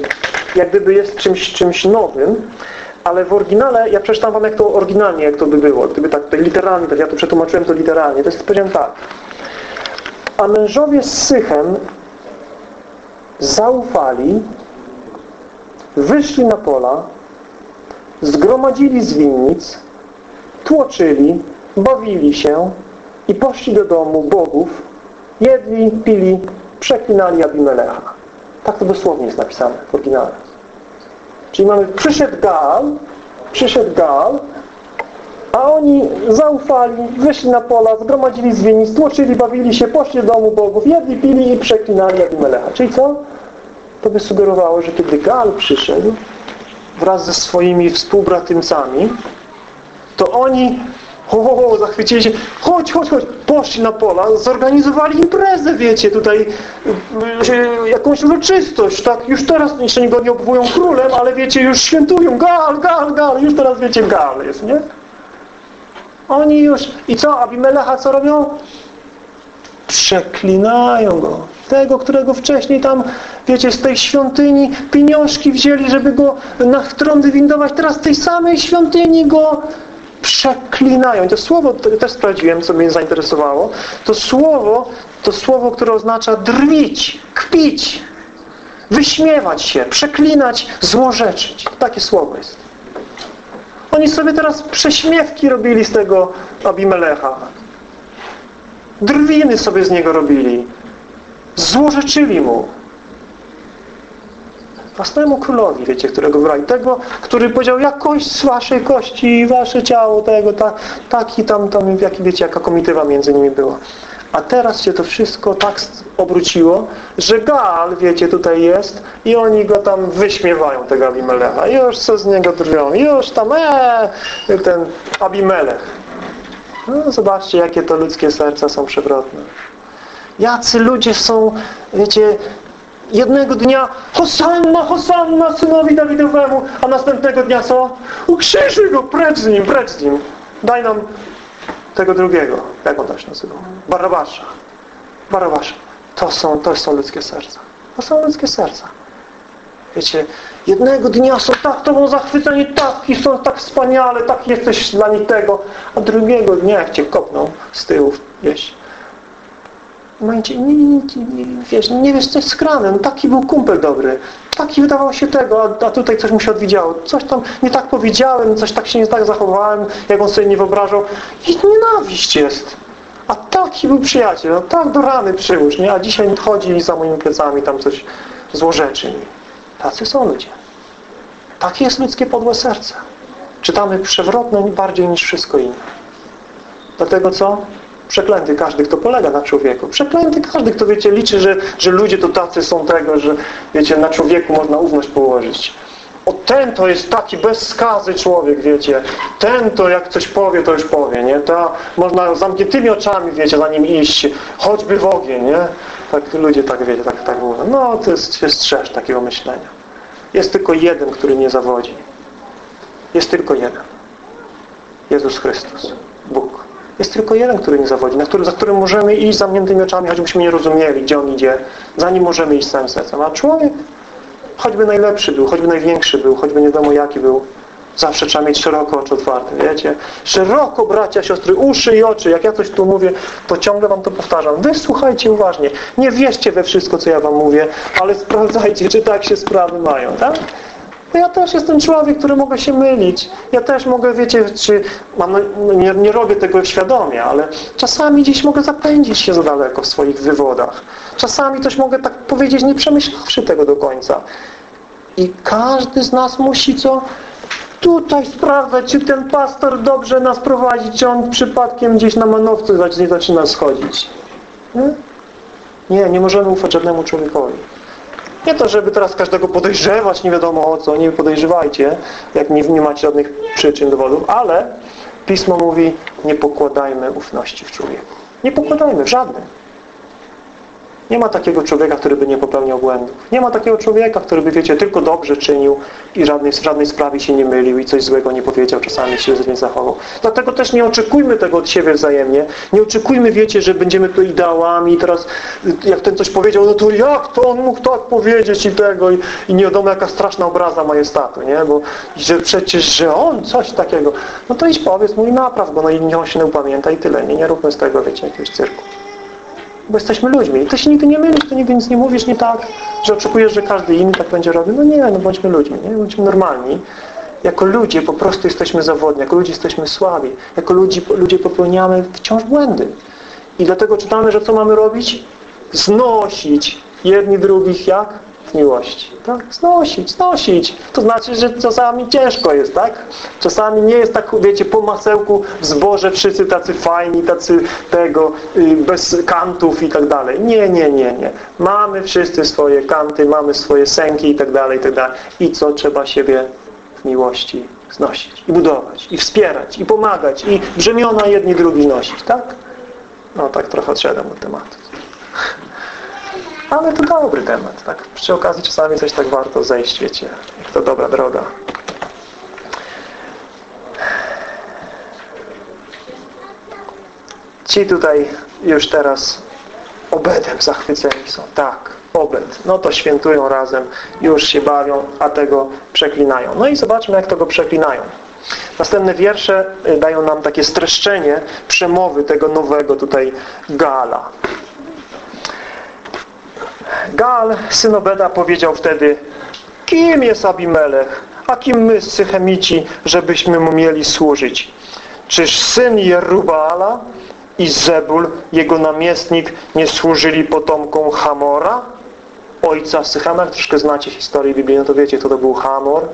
[SPEAKER 1] jak gdyby jest czymś, czymś nowym, ale w oryginale, ja przeczytam wam jak to oryginalnie, jak to by było, gdyby tak tutaj literalnie, tak ja to przetłumaczyłem to literalnie, to jest powiedziane tak. A mężowie z Sychem zaufali, wyszli na pola, zgromadzili z winnic, tłoczyli, bawili się i poszli do domu bogów, jedli, pili, przeklinali Abimelecha. Tak to dosłownie jest napisane w oryginale. Czyli mamy, przyszedł Gal, przyszedł Gal, a oni zaufali, wyszli na pola, zgromadzili z winnic, tłoczyli, bawili się, poszli do domu bogów, jedli, pili i przeklinali Abimelecha. Czyli co? To by sugerowało, że kiedy Gal przyszedł wraz ze swoimi współbratymcami, to oni o, o, zachwycili się, chodź, chodź, chodź, poszli na pola, zorganizowali imprezę, wiecie, tutaj y, jakąś uroczystość, tak, już teraz jeszcze nie obwołują królem, ale wiecie, już świętują, gal, gal, gal, już teraz wiecie, gal jest, nie? Oni już, i co, Abimelecha co robią? Przeklinają go. Tego, którego wcześniej tam, wiecie, z tej świątyni pieniążki wzięli, żeby go na tron wywindować. Teraz tej samej świątyni go przeklinają. To słowo, to też sprawdziłem, co mnie zainteresowało. To słowo, to słowo, które oznacza drwić, kpić, wyśmiewać się, przeklinać, złorzeczyć. Takie słowo jest. Oni sobie teraz prześmiewki robili z tego Abimelecha. Drwiny sobie z niego robili. Złorzeczyli mu własnemu królowi, wiecie, którego wybrali. Tego, który powiedział, jak kość z waszej kości, wasze ciało, tego, ta, taki tam, tam, jaki wiecie, jaka komitywa między nimi była. A teraz się to wszystko tak obróciło, że Gal, wiecie, tutaj jest i oni go tam wyśmiewają, tego Abimelecha. Już co z niego drwią, już tam, eee, ten Abimelech. No, zobaczcie, jakie to ludzkie serca są przewrotne. Jacy ludzie są, wiecie, jednego dnia Hosanna, Hosanna synowi Dawidowemu, a następnego dnia co? Ukrzyżuj go, precz z nim, precz z nim. Daj nam tego drugiego. Jak on tam się nazywał? Barabasza. Barabasza. To są, to są ludzkie serca. To są ludzkie serca. Wiecie, jednego dnia są tak tobą zachwyceni, taki są tak wspaniale, tak jesteś dla nich tego, a drugiego dnia jak cię kopną z tyłu gdzieś, momencie, nie, nie, nie, wiesz, nie wiesz, co jest z kranem. Taki był kumpel dobry. Taki wydawał się tego, a, a tutaj coś mu się odwidziało. Coś tam nie tak powiedziałem, coś tak się nie tak zachowałem, jak on sobie nie wyobrażał. I nienawiść jest. A taki był przyjaciel, no tak do rany przyłóż, nie? A dzisiaj chodzi za moimi plecami tam coś złorzeczy mi. Tacy są ludzie. Takie jest ludzkie podłe serce. Czytamy przewrotne bardziej niż wszystko inne. Dlatego co? Przeklęty każdy, kto polega na człowieku. Przeklęty każdy, kto, wiecie, liczy, że, że ludzie to tacy są tego, że, wiecie, na człowieku można ufność położyć. O ten to jest taki bez skazy człowiek, wiecie. Ten to jak coś powie, to już powie, nie? To można zamkniętymi oczami, wiecie, za nim iść, choćby w ogień, nie? Tak ludzie tak, wiecie, tak, tak mówią. No, to jest, jest strzeż takiego myślenia. Jest tylko jeden, który nie zawodzi. Jest tylko jeden. Jezus Chrystus. Bóg. Jest tylko jeden, który nie zawodzi, na który, za którym możemy iść zamkniętymi oczami, choćbyśmy nie rozumieli, gdzie On idzie. Za Nim możemy iść całym sercem. A człowiek, choćby najlepszy był, choćby największy był, choćby nie wiadomo jaki był, zawsze trzeba mieć szeroko oczy otwarte, wiecie? Szeroko, bracia, siostry, uszy i oczy. Jak ja coś tu mówię, to ciągle Wam to powtarzam. Wysłuchajcie uważnie. Nie wierzcie we wszystko, co ja Wam mówię, ale sprawdzajcie, czy tak się sprawy mają, tak? No ja też jestem człowiek, który mogę się mylić. Ja też mogę, wiecie, czy mam, no nie, nie robię tego świadomie, ale czasami gdzieś mogę zapędzić się za daleko w swoich wywodach. Czasami też mogę tak powiedzieć, nie przemyślawszy tego do końca. I każdy z nas musi co? Tutaj sprawdzać, czy ten pastor dobrze nas prowadzi, czy on przypadkiem gdzieś na manowce nie zaczyna schodzić. Nie? Nie, nie możemy ufać żadnemu człowiekowi. Nie to, żeby teraz każdego podejrzewać, nie wiadomo o co, nie podejrzewajcie, jak nie, nie macie żadnych przyczyn, dowodów, ale Pismo mówi, nie pokładajmy ufności w człowieku. Nie pokładajmy w żadnym. Nie ma takiego człowieka, który by nie popełniał błędów. Nie ma takiego człowieka, który by, wiecie, tylko dobrze czynił i żadnej, żadnej sprawie się nie mylił i coś złego nie powiedział, czasami się nie zachował. Dlatego też nie oczekujmy tego od siebie wzajemnie. Nie oczekujmy, wiecie, że będziemy tu ideałami i teraz jak ten coś powiedział, no to jak to on mógł tak powiedzieć i tego i, i nie wiadomo jaka straszna obraza majestatu, nie? Bo że przecież, że on coś takiego. No to idź powiedz mu i napraw go, no i niech się nie upamięta i tyle. Nie, nie róbmy z tego, wiecie, jakiegoś cyrku bo jesteśmy ludźmi. I to się nigdy nie mylisz, to nigdy nic nie mówisz nie tak, że oczekujesz, że każdy inny tak będzie robił. No nie, no bądźmy ludźmi, nie? bądźmy normalni. Jako ludzie po prostu jesteśmy zawodni, jako ludzie jesteśmy słabi. Jako ludzie, ludzie popełniamy wciąż błędy. I dlatego czytamy, że co mamy robić? Znosić jedni drugich jak? Miłości. Tak? Znosić, znosić. To znaczy, że czasami ciężko jest, tak? Czasami nie jest tak, wiecie, po masełku w zborze wszyscy tacy fajni, tacy tego, y, bez kantów i tak dalej. Nie, nie, nie, nie. Mamy wszyscy swoje kanty, mamy swoje sęki i tak dalej, i tak dalej. I co trzeba siebie w miłości znosić i budować, i wspierać, i pomagać, i brzemiona jedni drugi nosić, tak? No tak trochę odszedłem od tematu. Ale to dobry temat. Tak? Przy okazji czasami coś tak warto zejść, wiecie. To dobra droga. Ci tutaj już teraz obedem zachwyceni są. Tak, obed. No to świętują razem, już się bawią, a tego przeklinają. No i zobaczmy, jak tego przeklinają. Następne wiersze y, dają nam takie streszczenie przemowy tego nowego tutaj Gala. Gal, syn Obeda, powiedział wtedy Kim jest Abimelech? A kim my, Sychemici, żebyśmy mu mieli służyć? Czyż syn Jerubala i Zebul, jego namiestnik, nie służyli potomkom Hamora? Ojca Sychema, troszkę znacie historię Biblii, no to wiecie, kto to był Hamor,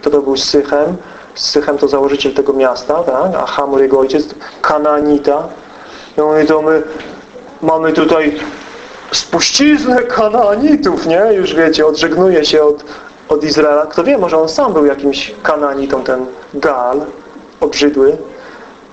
[SPEAKER 1] kto to był Sychem. Sychem to założyciel tego miasta, tak? a Hamor jego ojciec, Kananita. No i to my mamy tutaj spuściznę Kanaanitów, nie? Już wiecie, odżegnuje się od, od Izraela. Kto wie, może on sam był jakimś Kanaanitą, ten Gal, obrzydły.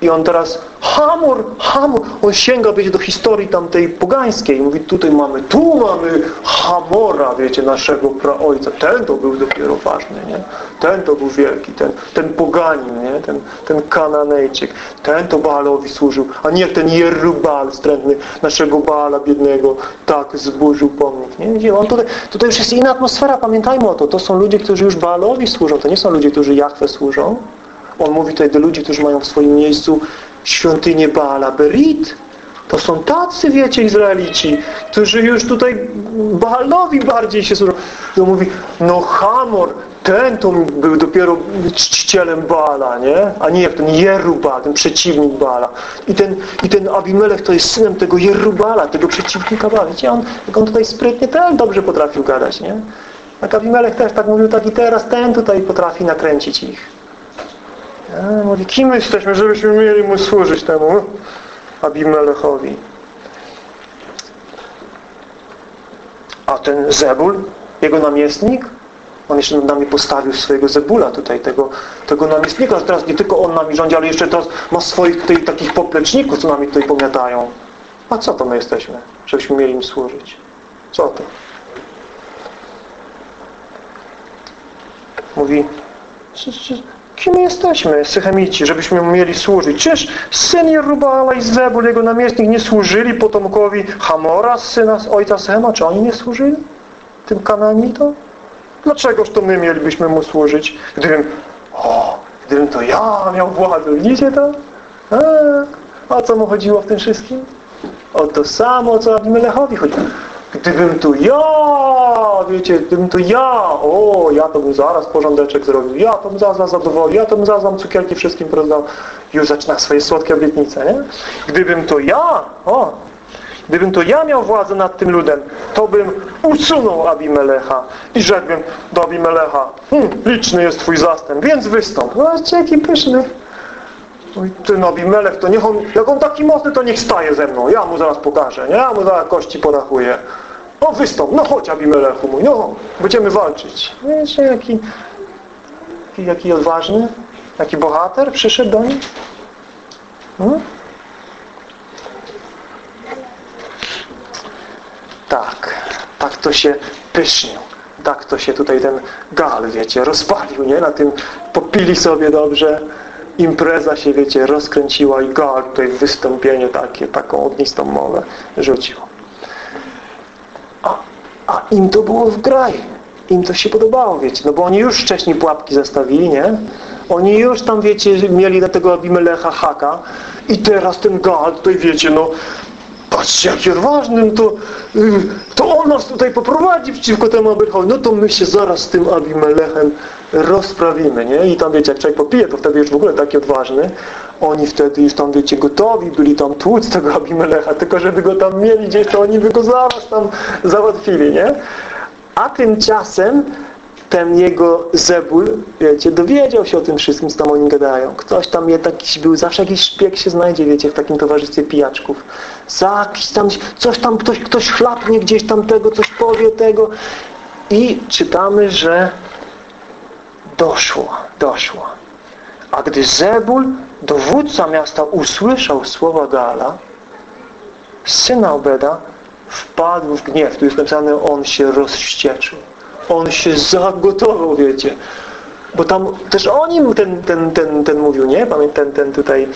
[SPEAKER 1] I on teraz, Hamor, Hamor, on sięga, wiecie, do historii tamtej pogańskiej. Mówi, tutaj mamy, tu mamy Hamora, wiecie, naszego praojca. Ten to był dopiero ważny, nie? Ten to był wielki, ten, ten poganin, nie? Ten, ten Kananejczyk. Ten to Baalowi służył, a nie ten Jerubal wstrętny, naszego Baala biednego, tak zburzył pomnik, nie? Wiecie, on tutaj, tutaj już jest inna atmosfera, pamiętajmy o to. To są ludzie, którzy już Baalowi służą. To nie są ludzie, którzy Jachwę służą. On mówi tutaj do ludzi, którzy mają w swoim miejscu świątynię Baala Berit. To są tacy, wiecie, Izraelici, którzy już tutaj Baalowi bardziej się służą. On mówi, no Hamor, ten to był dopiero czcicielem Baala, nie? A nie jak ten Jerubal, ten przeciwnik Baala. I ten, I ten Abimelech to jest synem tego Jerubala, tego przeciwnika Baala. Wiecie, on, jak on tutaj sprytnie tak dobrze potrafił gadać, nie? Jak Abimelech też tak mówił, tak i teraz ten tutaj potrafi nakręcić ich. Mówi, kim jesteśmy, żebyśmy mieli mu służyć temu Abimelechowi. A ten Zebul, jego namiestnik, on jeszcze nad nami postawił swojego Zebula tutaj, tego, tego namiestnika, że teraz nie tylko on nami rządzi, ale jeszcze teraz ma swoich tutaj takich popleczników, co nami tutaj pomiatają. A co to my jesteśmy, żebyśmy mieli im służyć? Co to? Mówi, Kim jesteśmy, Sychemici, żebyśmy mieli służyć? Czyż syn Jerubala i Zebul, jego namiestnik, nie służyli potomkowi Hamora, syna ojca Sema? Czy oni nie służyli tym Kananitom? Dlaczegoż to my mielibyśmy mu służyć? Gdybym, o, gdybym to ja miał władzę, widzicie to? A, a co mu chodziło w tym wszystkim? O to samo, co Abimelechowi chodziło. Gdybym tu ja, wiecie, gdybym tu ja, o, ja to bym zaraz porządeczek zrobił, ja to bym zaraz zadowolił, ja to bym zaraz cukierki wszystkim rozdał. Już zaczyna swoje słodkie obietnice, nie? Gdybym to ja, o, gdybym to ja miał władzę nad tym ludem, to bym usunął Abimelecha i rzekłbym do Abimelecha, hm, liczny jest twój zastęp, więc wystąp. No, jaki pyszny. Ten Abimelech, to niech on, jak on taki mocny, to niech staje ze mną. Ja mu zaraz pokażę, nie? Ja mu zaraz kości porachuję. O wystąp, no chodź Abimelechu mój, no, będziemy walczyć. Wiesz, jaki, jaki, jaki odważny, jaki bohater przyszedł do nich. Hmm? Tak, tak to się pysznił. Tak to się tutaj ten gal, wiecie, rozpalił, nie? Na tym popili sobie dobrze. Impreza się, wiecie, rozkręciła i gal tutaj wystąpienie takie, taką ognistą mowę rzucił. Im to było w graj. Im to się podobało, wiecie, no bo oni już wcześniej pułapki zastawili, nie? Oni już tam, wiecie, mieli na tego Abimelecha haka i teraz ten gal tutaj, wiecie, no patrzcie, jaki odważny, to, y, to on nas tutaj poprowadzi przeciwko temu Abrahamowi. No to my się zaraz z tym Abimelechem rozprawimy, nie? I tam, wiecie, jak człowiek popije, to wtedy już w ogóle taki odważny. Oni wtedy już tam, wiecie, gotowi byli tam tłuc tego Abimelecha, tylko żeby go tam mieli gdzieś, to oni by go zaraz tam załatwili, nie? A tymczasem ten jego Zebul, wiecie, dowiedział się o tym wszystkim, co tam oni gadają. Ktoś tam jednak był, zawsze jakiś szpieg się znajdzie, wiecie, w takim towarzystwie pijaczków. Za jakiś tam, coś tam, ktoś, ktoś chlapnie gdzieś tam tego, coś powie tego. I czytamy, że doszło, doszło. A gdy Zebul, dowódca miasta, usłyszał słowa Gala, syna Obeda, wpadł w gniew. Tu jest napisane, on się rozwścieczył on się zagotował, wiecie. Bo tam też o nim ten, ten, ten, ten mówił, nie? Pamiętam ten, ten tutaj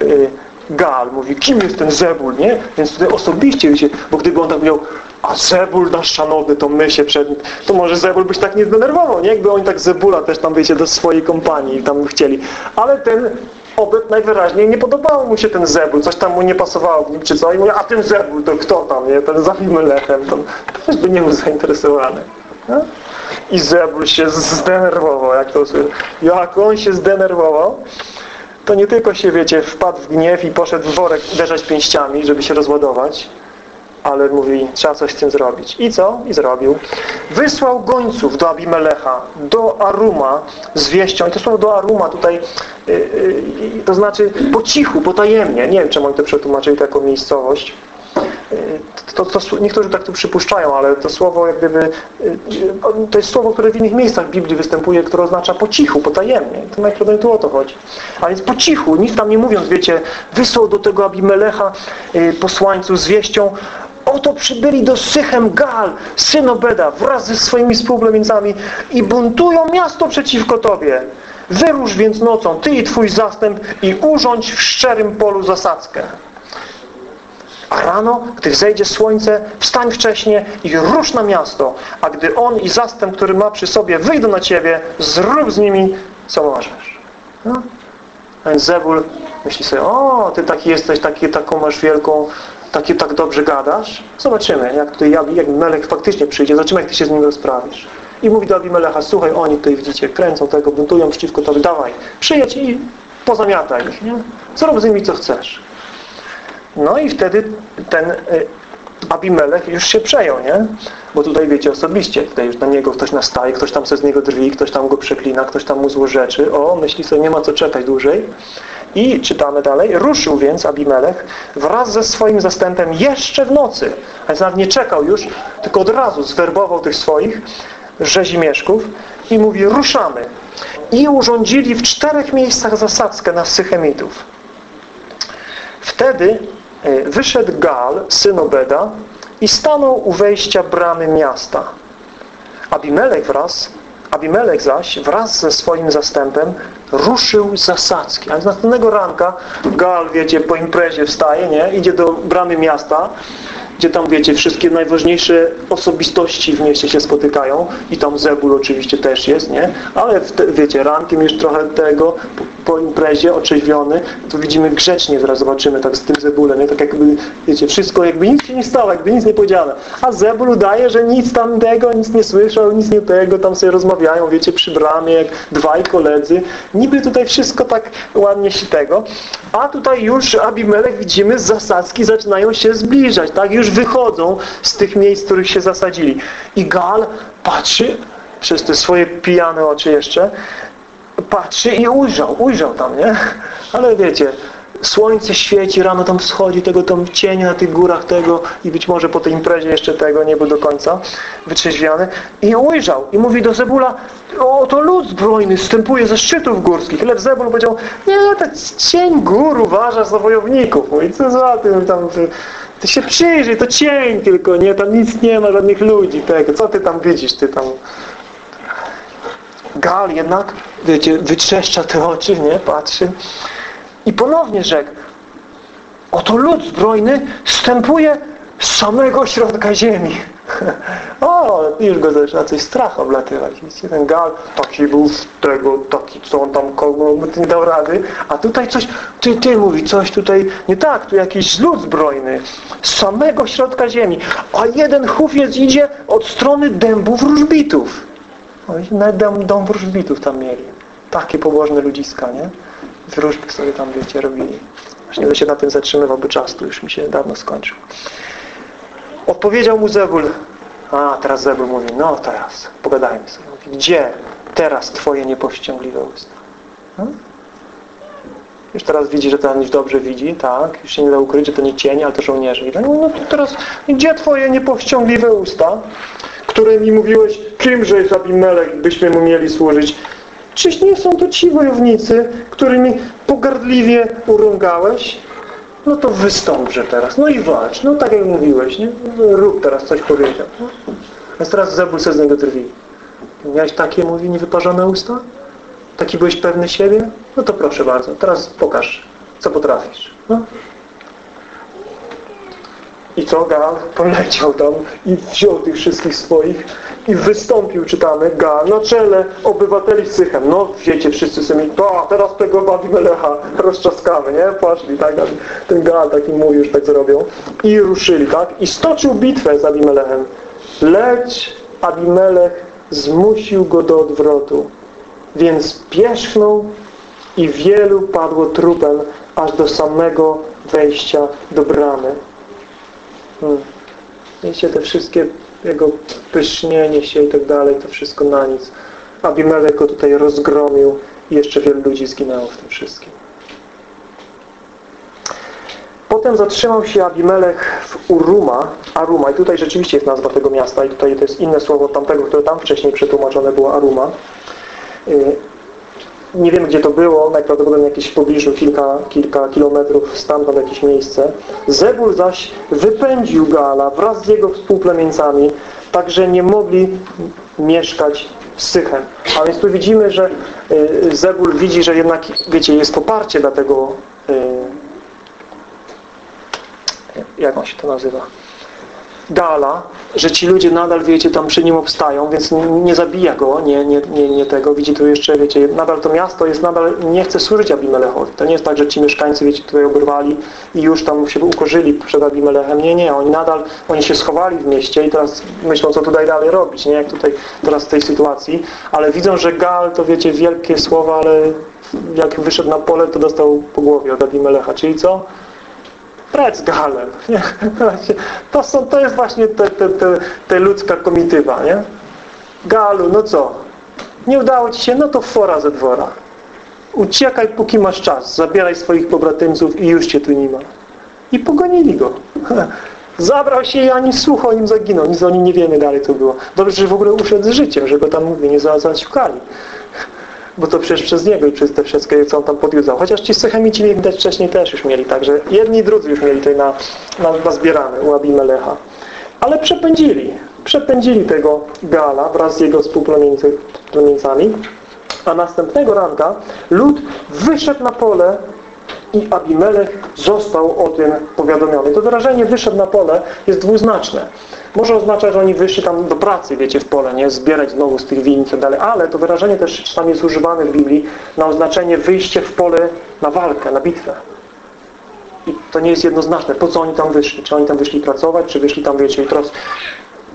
[SPEAKER 1] yy, Gal mówi, kim jest ten Zebul, nie? Więc tutaj osobiście, wiecie, bo gdyby on tak miał, a Zebul nasz szanowny, to my się przed to może Zebul byś tak nie zdenerwował, nie? Jakby oni tak Zebula też tam, wiecie, do swojej kompanii tam chcieli. Ale ten Obed najwyraźniej nie podobało mu się ten Zebul, coś tam mu nie pasowało w nim, czy co? I mówi, a ten Zebul, to kto tam, nie? Ten za Lechem, to też by nie był zainteresowany. No? I Zebul się zdenerwował, jak to Jak on się zdenerwował, to nie tylko się, wiecie, wpadł w gniew i poszedł w worek uderzać pięściami, żeby się rozładować, ale mówi, trzeba coś z tym zrobić. I co? I zrobił. Wysłał gońców do Abimelecha, do Aruma z wieścią. I to słowo do Aruma tutaj, yy, yy, to znaczy po cichu, potajemnie. Nie wiem, czemu oni to przetłumaczyli taką miejscowość. To, to, niektórzy tak tu przypuszczają, ale to słowo jak gdyby, y, to jest słowo, które w innych miejscach Biblii występuje, które oznacza po cichu, potajemnie. To najprawdopodobniej tu o to chodzi. A więc po cichu, nic tam nie mówiąc, wiecie, wysłał do tego Abimelecha y, posłańców z wieścią, oto przybyli do Sychem Gal, syn Obeda, wraz ze swoimi współplemieńcami i buntują miasto przeciwko Tobie. Wyrusz więc nocą, Ty i Twój zastęp i urządź w szczerym polu zasadzkę. A rano, gdy wzejdzie słońce, wstań wcześnie i rusz na miasto. A gdy on i zastęp, który ma przy sobie, wyjdą na ciebie, zrób z nimi, co możesz. No. Więc Zebul myśli sobie, o, ty taki jesteś, taki, taką masz wielką, taki tak dobrze gadasz. Zobaczymy, jak tutaj jak faktycznie przyjdzie, zobaczymy, jak ty się z nim rozprawisz. I mówi do Abimelecha, słuchaj, oni tutaj widzicie, kręcą tego, buntują przeciwko tobie, dawaj, przyjedź i pozamiataj ich, nie? Zrób z nimi, co chcesz. No i wtedy ten y, Abimelech już się przejął, nie? Bo tutaj wiecie osobiście, tutaj już na niego ktoś nastaje, ktoś tam sobie z niego drwi, ktoś tam go przeklina, ktoś tam mu złorzeczy. O, myśli sobie, nie ma co czekać dłużej. I czytamy dalej. Ruszył więc Abimelech wraz ze swoim zastępem jeszcze w nocy. A więc nawet nie czekał już, tylko od razu zwerbował tych swoich rzezimieszków i mówi, ruszamy. I urządzili w czterech miejscach zasadzkę na Sychemitów. Wtedy wyszedł Gal, syn Obeda i stanął u wejścia bramy miasta. Abimelech wraz, Abimelech zaś wraz ze swoim zastępem ruszył zasadzki. A z następnego ranka Gal, wiecie, po imprezie wstaje, nie? Idzie do bramy miasta, gdzie tam, wiecie, wszystkie najważniejsze osobistości w mieście się spotykają i tam Zebul oczywiście też jest, nie? Ale, wiecie, rankiem już trochę tego, po, po imprezie, otrzeźwiony, to widzimy grzecznie, zaraz zobaczymy, tak z tym Zebulem, nie? Tak jakby, wiecie, wszystko, jakby nic się nie stało, jakby nic nie powiedziano. A Zebul udaje, że nic tam tego, nic nie słyszał, nic nie tego, tam sobie rozmawiają, wiecie, przy bramie, jak dwaj koledzy. Niby tutaj wszystko tak ładnie się tego. A tutaj już Abimelech, widzimy, zasadzki zaczynają się zbliżać, tak? Już wychodzą z tych miejsc, w których się zasadzili. I Gal patrzy przez te swoje pijane oczy jeszcze, patrzy i ujrzał, ujrzał tam, nie? Ale wiecie, słońce świeci, rano tam wschodzi, tego tam cienie na tych górach tego i być może po tej imprezie jeszcze tego nie był do końca wytrzeźwiany i ujrzał i mówi do Zebula o to lud zbrojny wstępuje ze szczytów górskich. Lecz Zebul powiedział nie, to cień gór uważa za wojowników. Mówi, co za tym tam ty się przyjrzyj, to cień tylko, nie, tam nic nie ma, żadnych ludzi, tego, co ty tam widzisz, ty tam Gal jednak, wiecie, wytrzeszcza te oczy, nie, patrzy i ponownie rzekł oto lud zbrojny wstępuje z samego środka ziemi. [laughs] o, już go zaczyna coś strach oblatywać. Widzicie, ten Gal taki był z tego, taki, co on tam kogo nie dał rady. A tutaj coś, ty, ty mówi, coś tutaj nie tak, tu jakiś lud zbrojny z samego środka ziemi. A jeden hufiec idzie od strony dębów wróżbitów. Nawet dom, dom wróżbitów tam mieli. Takie pobożne ludziska, nie? Wróżby sobie tam, wiecie, robili. Właśnie będę się na tym zatrzymywał, bo czas tu już mi się dawno skończył. Odpowiedział mu Zebul. A, teraz Zebul mówi, no teraz, pogadajmy sobie. Mówi, gdzie teraz Twoje niepowściągliwe usta? Hmm? Już teraz widzi, że ten już dobrze widzi, tak? Już się nie da ukryć, że to nie cień, ale to żołnierze. I tak, no to teraz, gdzie Twoje niepowściągliwe usta, które mi mówiłeś, jest Abimelech, byśmy mu mieli służyć? Czyż nie są to ci wojownicy, którymi pogardliwie urągałeś? No to wystąpże teraz. No i walcz. No tak jak mówiłeś, nie? No, rób teraz coś powiedział. No. Więc teraz Zebul se z niego drwi. Miałeś takie, mówi, niewyparzone usta? Taki byłeś pewny siebie? No to proszę bardzo. Teraz pokaż, co potrafisz. No. I co? Gal poleciał tam i wziął tych wszystkich swoich i wystąpił, czytamy, Gal na czele obywateli Sychem. No wiecie wszyscy sobie, to teraz tego Abimelecha rozczaskamy, nie? Poszli, tak? Ten Gal taki mówił, że tak zrobią. I ruszyli, tak? I stoczył bitwę z Abimelechem. Lecz Abimelech zmusił go do odwrotu. Więc pierzchnął i wielu padło trupem aż do samego wejścia do bramy. Hmm. Wiecie, te wszystkie jego pysznienie się i tak dalej, to wszystko na nic. Abimelech go tutaj rozgromił i jeszcze wielu ludzi zginęło w tym wszystkim. Potem zatrzymał się Abimelech w Uruma, Aruma i tutaj rzeczywiście jest nazwa tego miasta i tutaj to jest inne słowo tamtego, które tam wcześniej przetłumaczone było Aruma. Nie wiem gdzie to było, najprawdopodobniej jakieś w pobliżu kilka, kilka kilometrów stamtąd jakieś miejsce. Zebul zaś wypędził Gala wraz z jego współplemieńcami, tak że nie mogli mieszkać w Sychem. A więc tu widzimy, że y, Zebul widzi, że jednak, wiecie, jest poparcie dla tego y, jak on się to nazywa? Gala, że ci ludzie nadal, wiecie, tam przy nim obstają, więc nie zabija go, nie, nie, nie, nie tego. Widzi tu jeszcze, wiecie, nadal to miasto jest nadal, nie chce służyć Abimelechowi. To nie jest tak, że ci mieszkańcy, wiecie, tutaj oberwali i już tam się ukorzyli przed Abimelechem. Nie, nie, oni nadal, oni się schowali w mieście i teraz myślą, co tutaj dalej robić, nie, jak tutaj teraz w tej sytuacji. Ale widzą, że Gal to, wiecie, wielkie słowa, ale jak wyszedł na pole, to dostał po głowie od Abimelecha. Czyli co? Precz z Galem. To, są, to jest właśnie te, te, te, te ludzka komitywa, nie? Galu, no co? Nie udało ci się? No to fora ze dwora. Uciekaj, póki masz czas. Zabieraj swoich pobratymców i już cię tu nie ma. I pogonili go. [laughs] Zabrał się i ani słuch o nim zaginął. Nic o nim nie wiemy dalej, co było. Dobrze, że w ogóle uszedł z życiem, że go tam, mówię, nie zaciukali bo to przecież przez niego i przez te wszystkie, co on tam podjudzał. Chociaż ci Sychemici widać wcześniej też już mieli, także jedni i drudzy już mieli tutaj na, na, na zbierane u Abimelecha. Ale przepędzili, przepędzili tego Gala wraz z jego współplemieńcami, a następnego ranka lud wyszedł na pole i Abimelech został o tym powiadomiony. To wyrażenie wyszedł na pole jest dwuznaczne. Może oznaczać, że oni wyszli tam do pracy, wiecie, w pole, nie? Zbierać znowu z tych win i tak dalej, ale to wyrażenie też tam jest używane w Biblii na oznaczenie wyjście w pole na walkę, na bitwę. I to nie jest jednoznaczne. Po co oni tam wyszli? Czy oni tam wyszli pracować, czy wyszli tam, wiecie, i teraz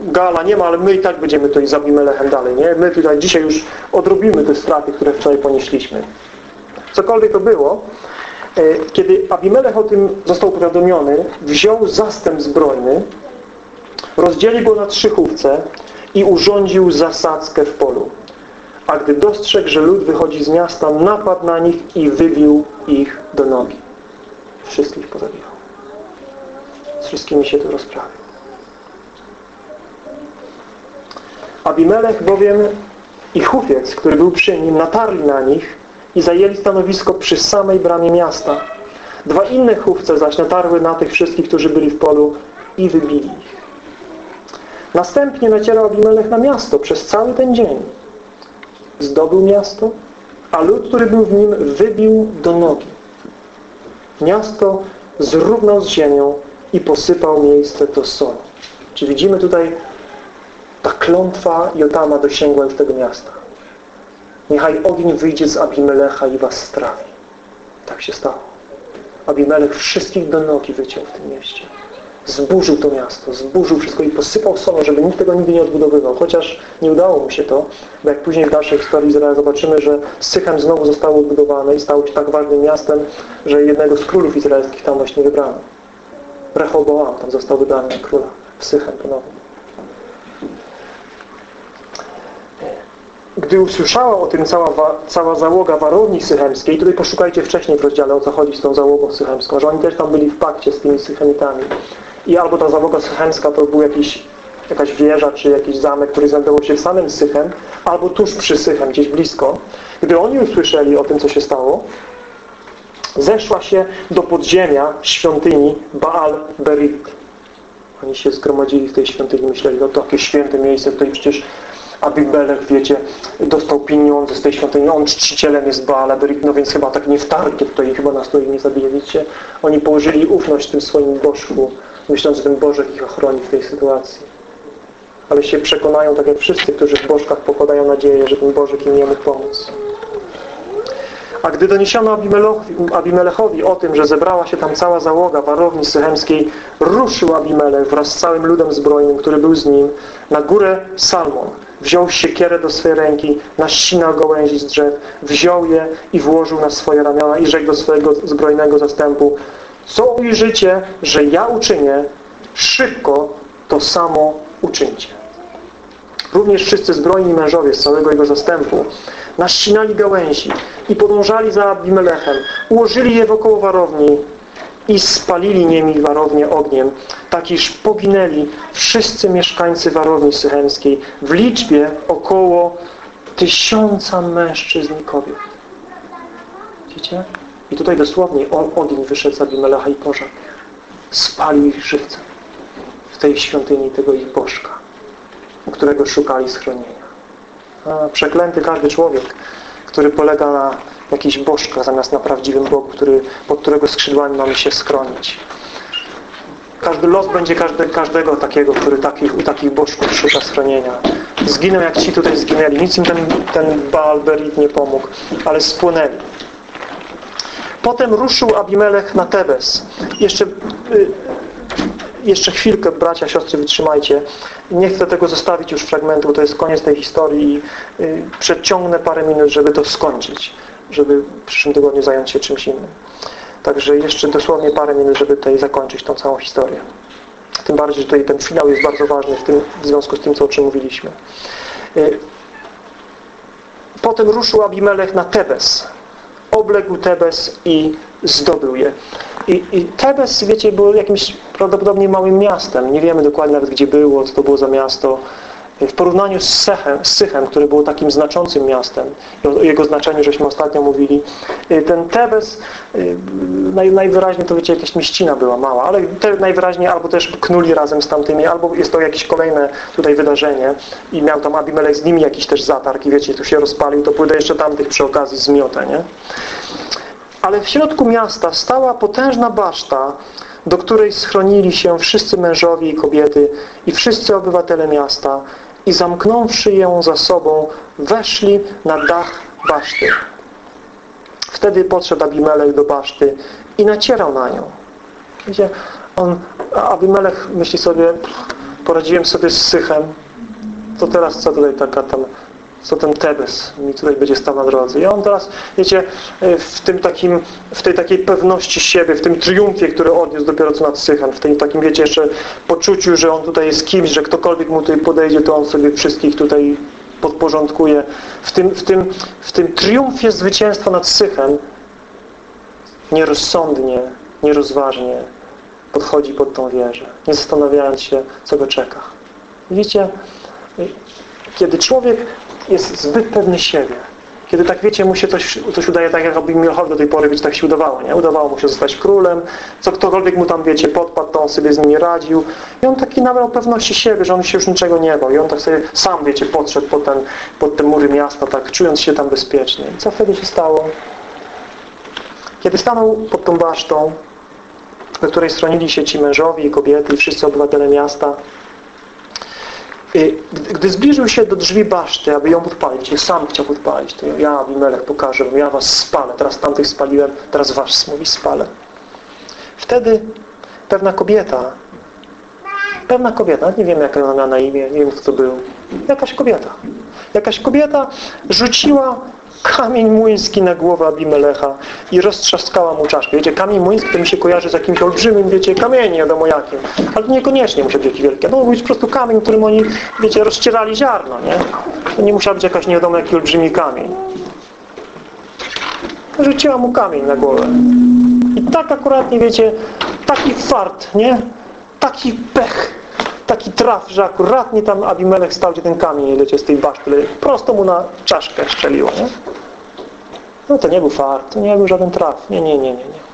[SPEAKER 1] gala nie ma, ale my i tak będziemy tutaj z Abimelechem dalej, nie? My tutaj dzisiaj już odrobimy te straty, które wczoraj ponieśliśmy. Cokolwiek to było, kiedy Abimelech o tym został powiadomiony, wziął zastęp zbrojny, rozdzielił go na trzy chówce i urządził zasadzkę w polu. A gdy dostrzegł, że lud wychodzi z miasta, napadł na nich i wybił ich do nogi. Wszystkich pozabijał. Z wszystkimi się tu rozprawił. Abimelech bowiem i Hufiec, który był przy nim, natarli na nich i zajęli stanowisko przy samej bramie miasta. Dwa inne chówce zaś natarły na tych wszystkich, którzy byli w polu i wybili ich. Następnie nacierał Abimelech na miasto przez cały ten dzień. Zdobył miasto, a lud, który był w nim, wybił do nogi. Miasto zrównał z ziemią i posypał miejsce to solą. Czy widzimy tutaj ta klątwa Jotama dosięgła już tego miasta. Niechaj ogień wyjdzie z Abimelecha i was strawi. Tak się stało. Abimelech wszystkich do nogi wyciął w tym mieście. Zburzył to miasto, zburzył wszystko i posypał solą, żeby nikt tego nigdy nie odbudowywał. Chociaż nie udało mu się to, bo jak później w dalszej historii Izraela zobaczymy, że Sychem znowu zostało odbudowane i stało się tak ważnym miastem, że jednego z królów izraelskich tam właśnie wybrano. Rehoboam tam został wybrany na króla w Sychem ponownie. Gdy usłyszała o tym cała, cała załoga warowni sychemskiej, tutaj poszukajcie wcześniej w rozdziale o co chodzi z tą załogą sychemską, że oni też tam byli w pakcie z tymi sychemitami. I albo ta załoga sychemska to był jakiś, jakaś wieża, czy jakiś zamek, który znajdował się w samym Sychem, albo tuż przy Sychem, gdzieś blisko. Gdy oni usłyszeli o tym, co się stało, zeszła się do podziemia świątyni Baal Berit. Oni się zgromadzili w tej świątyni, myśleli, no to takie święte miejsce, tutaj przecież Abimelech, wiecie, dostał pieniądze z tej świątyni, on czcicielem jest Baala no więc chyba tak nie wtargnie tutaj, chyba nas tutaj nie zabije, widzicie? Oni położyli ufność tym swoim bożku, myśląc, że ten Bożek ich ochroni w tej sytuacji. Ale się przekonają, tak jak wszyscy, którzy w bożkach pokładają nadzieję, że ten Bożek im nie mógł pomóc. A gdy doniesiono Abimelechowi o tym, że zebrała się tam cała załoga warowni sychemskiej, ruszył Abimelech wraz z całym ludem zbrojnym, który był z nim, na górę Salmon. Wziął siekierę do swojej ręki, naścinał gałęzi z drzew, wziął je i włożył na swoje ramiona i rzekł do swojego zbrojnego zastępu co ujrzycie, że ja uczynię, szybko to samo uczyńcie. Również wszyscy zbrojni mężowie z całego jego zastępu naścinali gałęzi i podążali za Abimelechem, ułożyli je wokoło warowni i spalili nimi warownię ogniem, tak iż poginęli wszyscy mieszkańcy warowni sychemskiej w liczbie około tysiąca mężczyzn i kobiet. Widzicie? I tutaj dosłownie on, ogień wyszedł z Abimelecha i pożar. Spalił ich żywcem w tej świątyni tego ich bożka, u którego szukali schronienia. A, przeklęty każdy człowiek, który polega na jakiejś bożka zamiast na prawdziwym Bogu, który, pod którego skrzydłami mamy się schronić. Każdy los będzie każdy, każdego takiego, który takich, u takich bożków szuka schronienia. Zginął jak ci tutaj zginęli. Nic im ten, ten Baal nie pomógł, ale spłonęli. Potem ruszył Abimelech na Tebes. Jeszcze, y, jeszcze chwilkę, bracia, siostry, wytrzymajcie. Nie chcę tego zostawić już fragmentu, to jest koniec tej historii i y, przedciągnę parę minut, żeby to skończyć. Żeby w przyszłym tygodniu zająć się czymś innym. Także jeszcze dosłownie parę minut, żeby tutaj zakończyć tą całą historię. Tym bardziej, że tutaj ten finał jest bardzo ważny w, tym, w związku z tym, co o czym mówiliśmy. Y, potem ruszył Abimelech na Tebes obległ Tebes i zdobył je. I, I Tebes, wiecie, był jakimś prawdopodobnie małym miastem. Nie wiemy dokładnie nawet, gdzie było, co to było za miasto. W porównaniu z Sychem, z Sychem, który był takim znaczącym miastem, o jego znaczeniu żeśmy ostatnio mówili, y, ten Tebes y, naj, najwyraźniej to wiecie, jakaś mieścina była mała, ale te najwyraźniej albo też knuli razem z tamtymi, albo jest to jakieś kolejne tutaj wydarzenie i miał tam Abimelech z nimi jakiś też zatarg i wiecie, tu się rozpalił, to pójdę jeszcze tamtych przy okazji zmiotę, nie? Ale w środku miasta stała potężna baszta, do której schronili się wszyscy mężowie i kobiety i wszyscy obywatele miasta i zamknąwszy ją za sobą, weszli na dach baszty. Wtedy podszedł Abimelech do baszty i nacierał na nią. Wiecie, on, Abimelech myśli sobie, poradziłem sobie z Sychem, to teraz co tutaj taka tam co ten Tebes mi tutaj będzie stał na drodze. I on teraz, wiecie, w tym takim, w tej takiej pewności siebie, w tym triumfie, który odniósł dopiero co nad Sychem, w tym takim, wiecie, jeszcze poczuciu, że on tutaj jest kimś, że ktokolwiek mu tutaj podejdzie, to on sobie wszystkich tutaj podporządkuje. W tym, w tym, w tym triumfie zwycięstwa nad Sychem nierozsądnie nierozważnie podchodzi pod tą wieżę, nie zastanawiając się, co go czeka. Widzicie, kiedy człowiek jest zbyt pewny siebie, kiedy tak wiecie, mu się coś, coś udaje, tak jak Abimelechowi do tej pory, wiecie, tak się udawało, nie? Udawało mu się zostać królem, co ktokolwiek mu tam, wiecie, podpadł, to on sobie z nimi radził. I on taki nabrał pewności siebie, że on się już niczego nie bał. I on tak sobie sam, wiecie, podszedł pod, ten, pod te mury miasta, tak czując się tam bezpiecznie. I co wtedy się stało? Kiedy stanął pod tą basztą, do której stronili się ci mężowie i kobiety i wszyscy obywatele miasta, gdy zbliżył się do drzwi baszty, aby ją podpalić, i sam chciał podpalić, to ja, Abimelech, pokażę ja was spalę. Teraz tamtych spaliłem, teraz was, mówi, spalę. Wtedy pewna kobieta, pewna kobieta, nie wiem jak ona miała na imię, nie wiem kto to był, jakaś kobieta. Jakaś kobieta rzuciła kamień młyński na głowę Abimelecha i roztrzaskała mu czaszkę. Wiecie, kamień młyński to mi się kojarzy z jakimś olbrzymim, wiecie, kamieniem, nie wiadomo jakim. Ale niekoniecznie musi być jakiś wielki. To mógł być po prostu kamień, którym oni, wiecie, rozcierali ziarno, nie? To nie musiał być jakaś nie wiadomo jaki olbrzymi kamień. Rzuciła mu kamień na głowę. I tak akuratnie, wiecie, taki fart, nie? Taki pech taki traf, że akuratnie tam Abimelech stał, gdzie ten kamień lecie z tej baszty, prosto mu na czaszkę szczeliło, nie? No to nie był fart, to nie był żaden traf. Nie, nie, nie, nie, nie.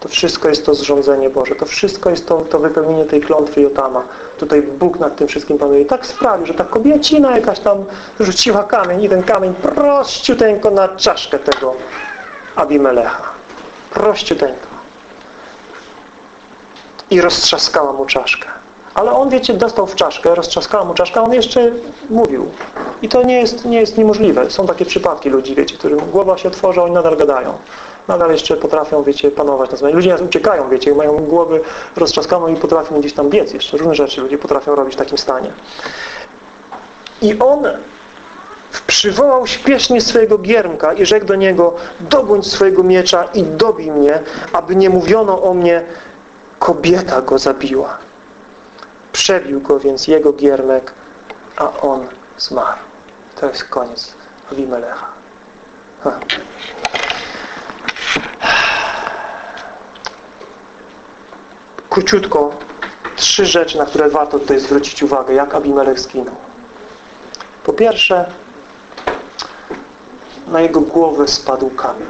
[SPEAKER 1] To wszystko jest to zrządzenie Boże. To wszystko jest to, to wypełnienie tej klątwy Jotama. Tutaj Bóg nad tym wszystkim panuje. I tak sprawił, że ta kobiecina jakaś tam rzuciła kamień i ten kamień prościuteńko na czaszkę tego Abimelecha. Prościuteńko. I roztrzaskała mu czaszkę. Ale on, wiecie, dostał w czaszkę, roztrzaskała mu czaszkę, a on jeszcze mówił. I to nie jest, nie jest niemożliwe. Są takie przypadki ludzi, wiecie, którym głowa się otworzy, oni nadal gadają. Nadal jeszcze potrafią, wiecie, panować na zmianie. Ludzie nas uciekają, wiecie, mają głowy roztrzaskaną i potrafią gdzieś tam biec jeszcze. Różne rzeczy ludzie potrafią robić w takim stanie. I on przywołał śpiesznie swojego giermka i rzekł do niego dobądź swojego miecza i dobij mnie, aby nie mówiono o mnie kobieta go zabiła. Przebił go więc jego giermek, a on zmarł. To jest koniec Abimelecha. Króciutko trzy rzeczy, na które warto tutaj zwrócić uwagę, jak Abimelech zginął. Po pierwsze, na jego głowę spadł kamień.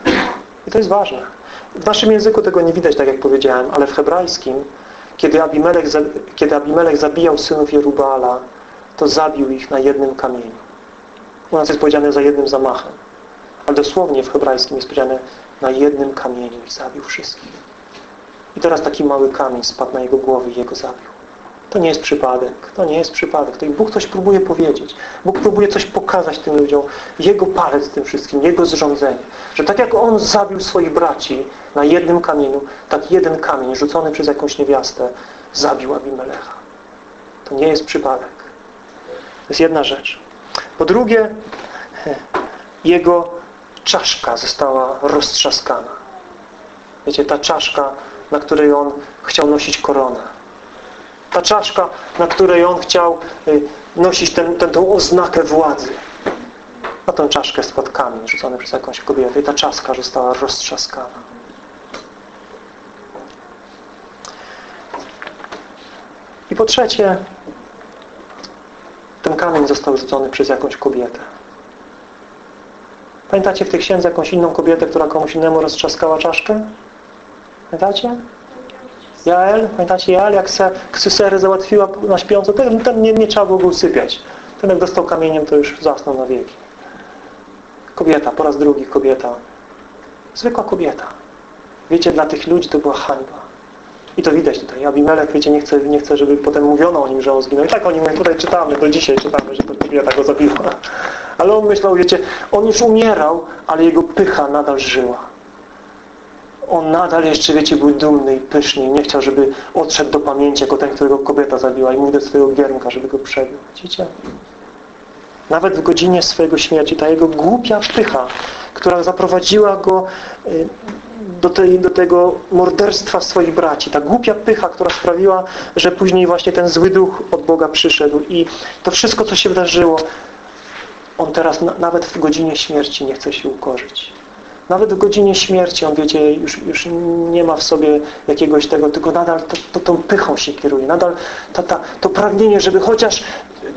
[SPEAKER 1] I to jest ważne. W naszym języku tego nie widać, tak jak powiedziałem, ale w hebrajskim kiedy Abimelech, kiedy zabijał synów Jerubala, to zabił ich na jednym kamieniu. U nas jest powiedziane za jednym zamachem. Ale dosłownie w hebrajskim jest powiedziane na jednym kamieniu i zabił wszystkich. I teraz taki mały kamień spadł na jego głowę i jego zabił. To nie jest przypadek. To nie jest przypadek. To i Bóg coś próbuje powiedzieć. Bóg próbuje coś pokazać tym ludziom. Jego palec tym wszystkim, Jego zrządzenie. Że tak jak On zabił swoich braci na jednym kamieniu, tak jeden kamień rzucony przez jakąś niewiastę zabił Abimelecha. To nie jest przypadek. To jest jedna rzecz. Po drugie, [laughs] jego czaszka została roztrzaskana. Wiecie, ta czaszka, na której on chciał nosić koronę ta czaszka, na której on chciał y, nosić ten, ten, tą oznakę władzy. Na tą czaszkę spadł kamień rzucony przez jakąś kobietę i ta czaszka została roztrzaskana. I po trzecie, ten kamień został rzucony przez jakąś kobietę. Pamiętacie w tej księdze jakąś inną kobietę, która komuś innemu roztrzaskała czaszkę? Pamiętacie? Jael, pamiętacie Jael, jak se ksysery załatwiła na śpiąco, ten, ten nie, nie trzeba było go usypiać. Ten jak dostał kamieniem, to już zasnął na wieki. Kobieta, po raz drugi kobieta. Zwykła kobieta. Wiecie, dla tych ludzi to była hańba. I to widać tutaj. Abimelek, wiecie, nie chce, nie chce, żeby potem mówiono o nim, że on zginął. I tak o nim tutaj czytamy, do dzisiaj czytamy, że to kobieta go zabiła. Ale on myślał, wiecie, on już umierał, ale jego pycha nadal żyła on nadal jeszcze, wiecie, był dumny i pyszny i nie chciał, żeby odszedł do pamięci jako ten, którego kobieta zabiła i mówi do swojego giermka, żeby go przebił. Widzicie? Nawet w godzinie swojego śmierci ta jego głupia pycha, która zaprowadziła go y, do, tej, do tego morderstwa swoich braci. Ta głupia pycha, która sprawiła, że później właśnie ten zły duch od Boga przyszedł i to wszystko, co się wydarzyło, on teraz nawet w godzinie śmierci nie chce się ukorzyć Nawet w godzinie śmierci on, wiecie, już, już nie ma w sobie jakiegoś tego, tylko nadal to, to, tą pychą się kieruje. Nadal to, to, to pragnienie, żeby chociaż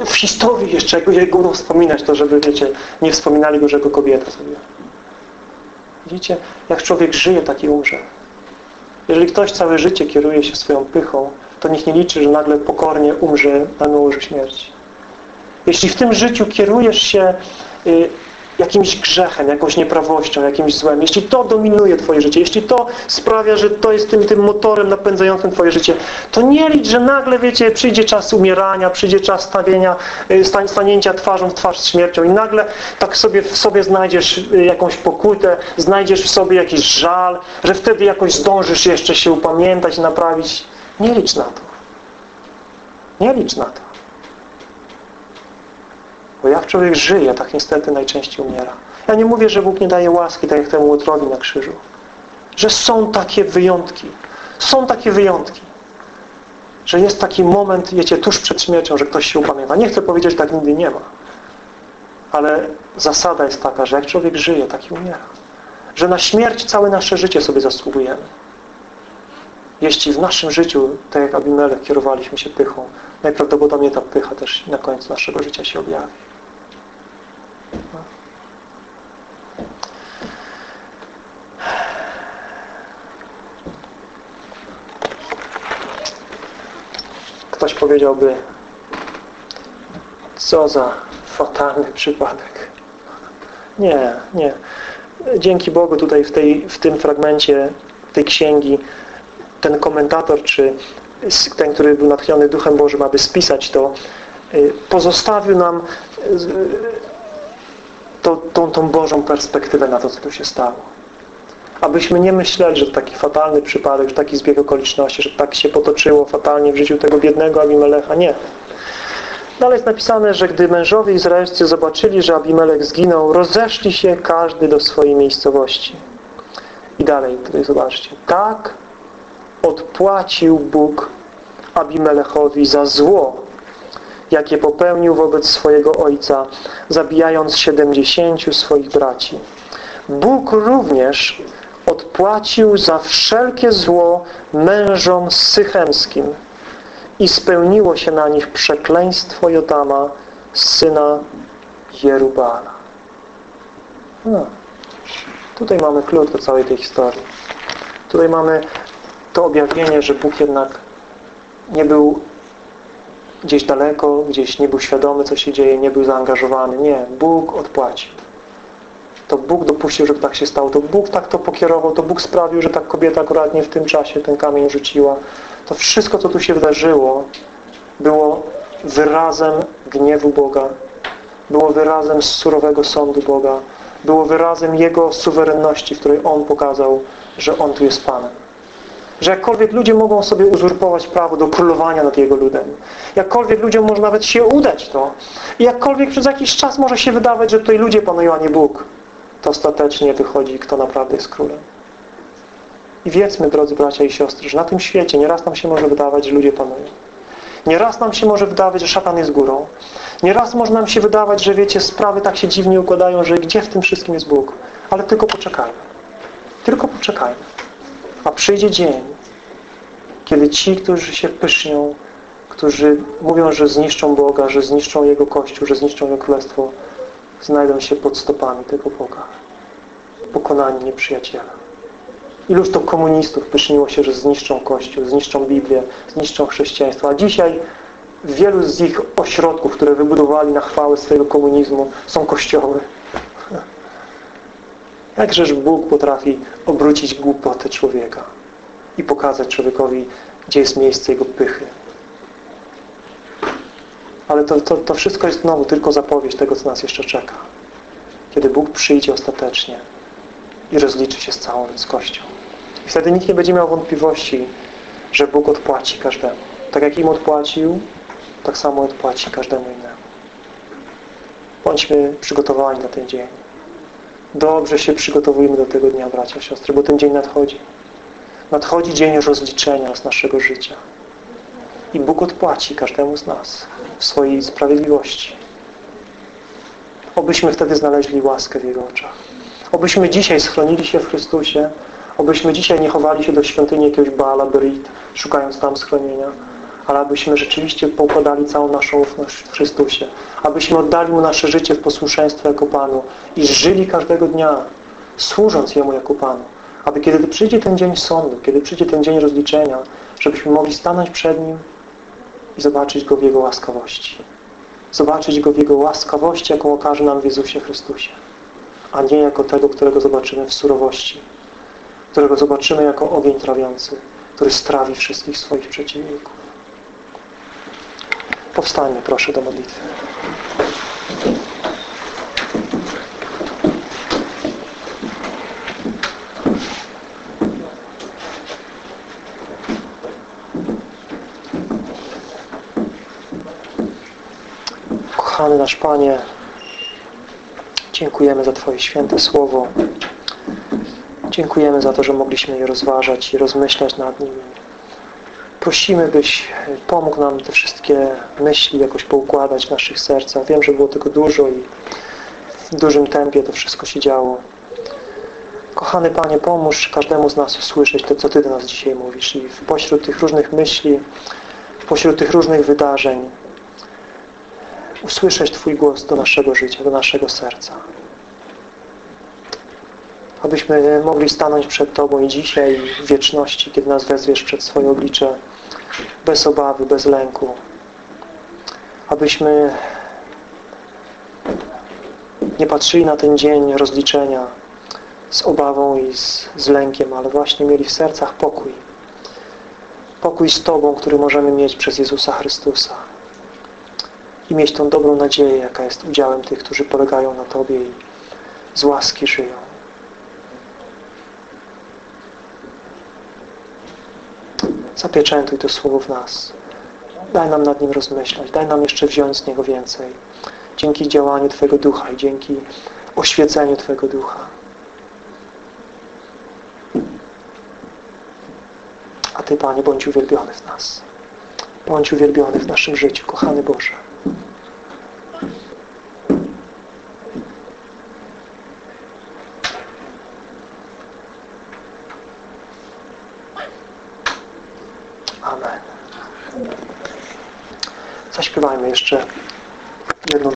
[SPEAKER 1] w historii jeszcze jego, jego wspominać, to żeby, wiecie, nie wspominali go, że go kobieta sobie. Widzicie, jak człowiek żyje, taki umrze. Jeżeli ktoś całe życie kieruje się swoją pychą, to niech nie liczy, że nagle pokornie umrze na łożu śmierci. Jeśli w tym życiu kierujesz się y, jakimś grzechem, jakąś nieprawością, jakimś złem, jeśli to dominuje Twoje życie, jeśli to sprawia, że to jest tym, tym motorem napędzającym Twoje życie, to nie licz, że nagle, wiecie, przyjdzie czas umierania, przyjdzie czas stawienia, y, stanięcia twarzą w twarz z śmiercią i nagle tak sobie w sobie znajdziesz y, jakąś pokutę, znajdziesz w sobie jakiś żal, że wtedy jakoś zdążysz jeszcze się upamiętać, naprawić. Nie licz na to. Nie licz na to. Bo jak człowiek żyje, tak niestety najczęściej umiera. Ja nie mówię, że Bóg nie daje łaski, tak jak temu Łotrowi na krzyżu. Że są takie wyjątki. Są takie wyjątki. Że jest taki moment, wiecie, tuż przed śmiercią, że ktoś się upamięta. Nie chcę powiedzieć, że tak nigdy nie ma. Ale zasada jest taka, że jak człowiek żyje, taki umiera. Że na śmierć całe nasze życie sobie zasługujemy. Jeśli w naszym życiu, tak jak Abimelech, kierowaliśmy się pychą, najprawdopodobniej ta pycha też na końcu naszego życia się objawi. Ktoś powiedziałby, co za fatalny przypadek. Nie, nie. Dzięki Bogu tutaj w, tej, w tym fragmencie tej księgi ten komentator, czy ten, który był natchniony Duchem Bożym, aby spisać to, y, pozostawił nam y, to, tą, tą Bożą perspektywę na to, co tu się stało. Abyśmy nie myśleli, że taki fatalny przypadek, że taki zbieg okoliczności, że tak się potoczyło fatalnie w życiu tego biednego Abimelecha. Nie. Dalej jest napisane, że gdy mężowie izraelscy zobaczyli, że Abimelech zginął, rozeszli się każdy do swojej miejscowości. I dalej, tutaj zobaczcie. Tak odpłacił Bóg Abimelechowi za zło, jakie popełnił wobec swojego ojca, zabijając siedemdziesięciu swoich braci. Bóg również odpłacił za wszelkie zło mężom sychemskim i spełniło się na nich przekleństwo Jotama, syna Jerubala. No. Tutaj mamy klucz do całej tej historii. Tutaj mamy to objawienie, że Bóg jednak nie był gdzieś daleko, gdzieś nie był świadomy, co się dzieje, nie był zaangażowany. Nie, Bóg odpłacił. To Bóg dopuścił, żeby tak się stało. To Bóg tak to pokierował. To Bóg sprawił, że ta kobieta akurat nie w tym czasie ten kamień rzuciła. To wszystko, co tu się wydarzyło, było wyrazem gniewu Boga. Było wyrazem surowego sądu Boga. Było wyrazem Jego suwerenności, w której On pokazał, że On tu jest Panem. Że jakkolwiek ludzie mogą sobie uzurpować prawo do królowania nad Jego ludem, jakkolwiek ludziom może nawet się udać to i jakkolwiek przez jakiś czas może się wydawać, że tutaj ludzie panują, a nie Bóg, to ostatecznie wychodzi, kto naprawdę jest królem. I wiedzmy, drodzy bracia i siostry, że na tym świecie nieraz nam się może wydawać, że ludzie panują. Nieraz nam się może wydawać, że szatan jest górą. Nieraz może nam się wydawać, że wiecie, sprawy tak się dziwnie układają, że gdzie w tym wszystkim jest Bóg. Ale tylko poczekajmy. Tylko poczekajmy. A przyjdzie dzień, kiedy ci, którzy się pysznią, którzy mówią, że zniszczą Boga, że zniszczą Jego Kościół, że zniszczą Jego Królestwo, znajdą się pod stopami tego Boga. Pokonani nieprzyjaciele. Iluż to komunistów pyszniło się, że zniszczą Kościół, zniszczą Biblię, zniszczą chrześcijaństwo. A dzisiaj wielu z ich ośrodków, które wybudowali na chwałę swojego komunizmu, są kościoły. Jakżeż Bóg potrafi obrócić głupotę człowieka i pokazać człowiekowi, gdzie jest miejsce jego pychy. Ale to, to, to wszystko jest znowu tylko zapowiedź tego, co nas jeszcze czeka. Kiedy Bóg przyjdzie ostatecznie i rozliczy się z całą ludzkością. I wtedy nikt nie będzie miał wątpliwości, że Bóg odpłaci każdemu. Tak jak im odpłacił, tak samo odpłaci każdemu innemu. Bądźmy przygotowani na ten dzień. Dobrze się przygotowujmy do tego dnia, bracia, siostry, bo ten dzień nadchodzi. Nadchodzi dzień rozliczenia z naszego życia. I Bóg odpłaci każdemu z nas w swojej sprawiedliwości. Obyśmy wtedy znaleźli łaskę w Jego oczach. Obyśmy dzisiaj schronili się w Chrystusie, obyśmy dzisiaj nie chowali się do świątyni jakiegoś Baala Berit, szukając tam schronienia, ale abyśmy rzeczywiście pokładali całą naszą ufność w Chrystusie, abyśmy oddali Mu nasze życie w posłuszeństwo jako Panu. I żyli każdego dnia, służąc Jemu jako Panu, aby kiedy przyjdzie ten dzień sądu, kiedy przyjdzie ten dzień rozliczenia, żebyśmy mogli stanąć przed Nim i zobaczyć Go w Jego łaskawości. Zobaczyć Go w Jego łaskawości, jaką okaże nam w Jezusie Chrystusie, a nie jako tego, którego zobaczymy w surowości, którego zobaczymy jako ogień trawiący, który strawi wszystkich swoich przeciwników. Powstańmy proszę do modlitwy. Kochany nasz Panie, dziękujemy za Twoje święte Słowo. Dziękujemy za to, że mogliśmy je rozważać i rozmyślać nad nim. Prosimy, byś pomógł nam te wszystkie myśli jakoś poukładać w naszych sercach. Wiem, że było tego dużo i w dużym tempie to wszystko się działo. Kochany Panie, pomóż każdemu z nas usłyszeć to, co Ty do nas dzisiaj mówisz i pośród tych różnych myśli, pośród tych różnych wydarzeń usłyszeć Twój głos do naszego życia, do naszego serca. Abyśmy mogli stanąć przed Tobą i dzisiaj, i w wieczności, kiedy nas wezwiesz przed swoje oblicze, bez obawy, bez lęku. Abyśmy nie patrzyli na ten dzień rozliczenia z obawą i z, z lękiem, ale właśnie mieli w sercach pokój. Pokój z Tobą, który możemy mieć przez Jezusa Chrystusa. I mieć tą dobrą nadzieję, jaka jest udziałem tych, którzy polegają na Tobie i z łaski żyją. Zapieczętuj to słowo w nas. Daj nam nad nim rozmyślać. Daj nam jeszcze wziąć z niego więcej. Dzięki działaniu Twojego Ducha i dzięki oświeceniu Twojego Ducha. A Ty, Panie, bądź uwielbiony w nas. Bądź uwielbiony w naszym życiu, kochany Boże. Amen. Zaśpiewajmy jeszcze jedną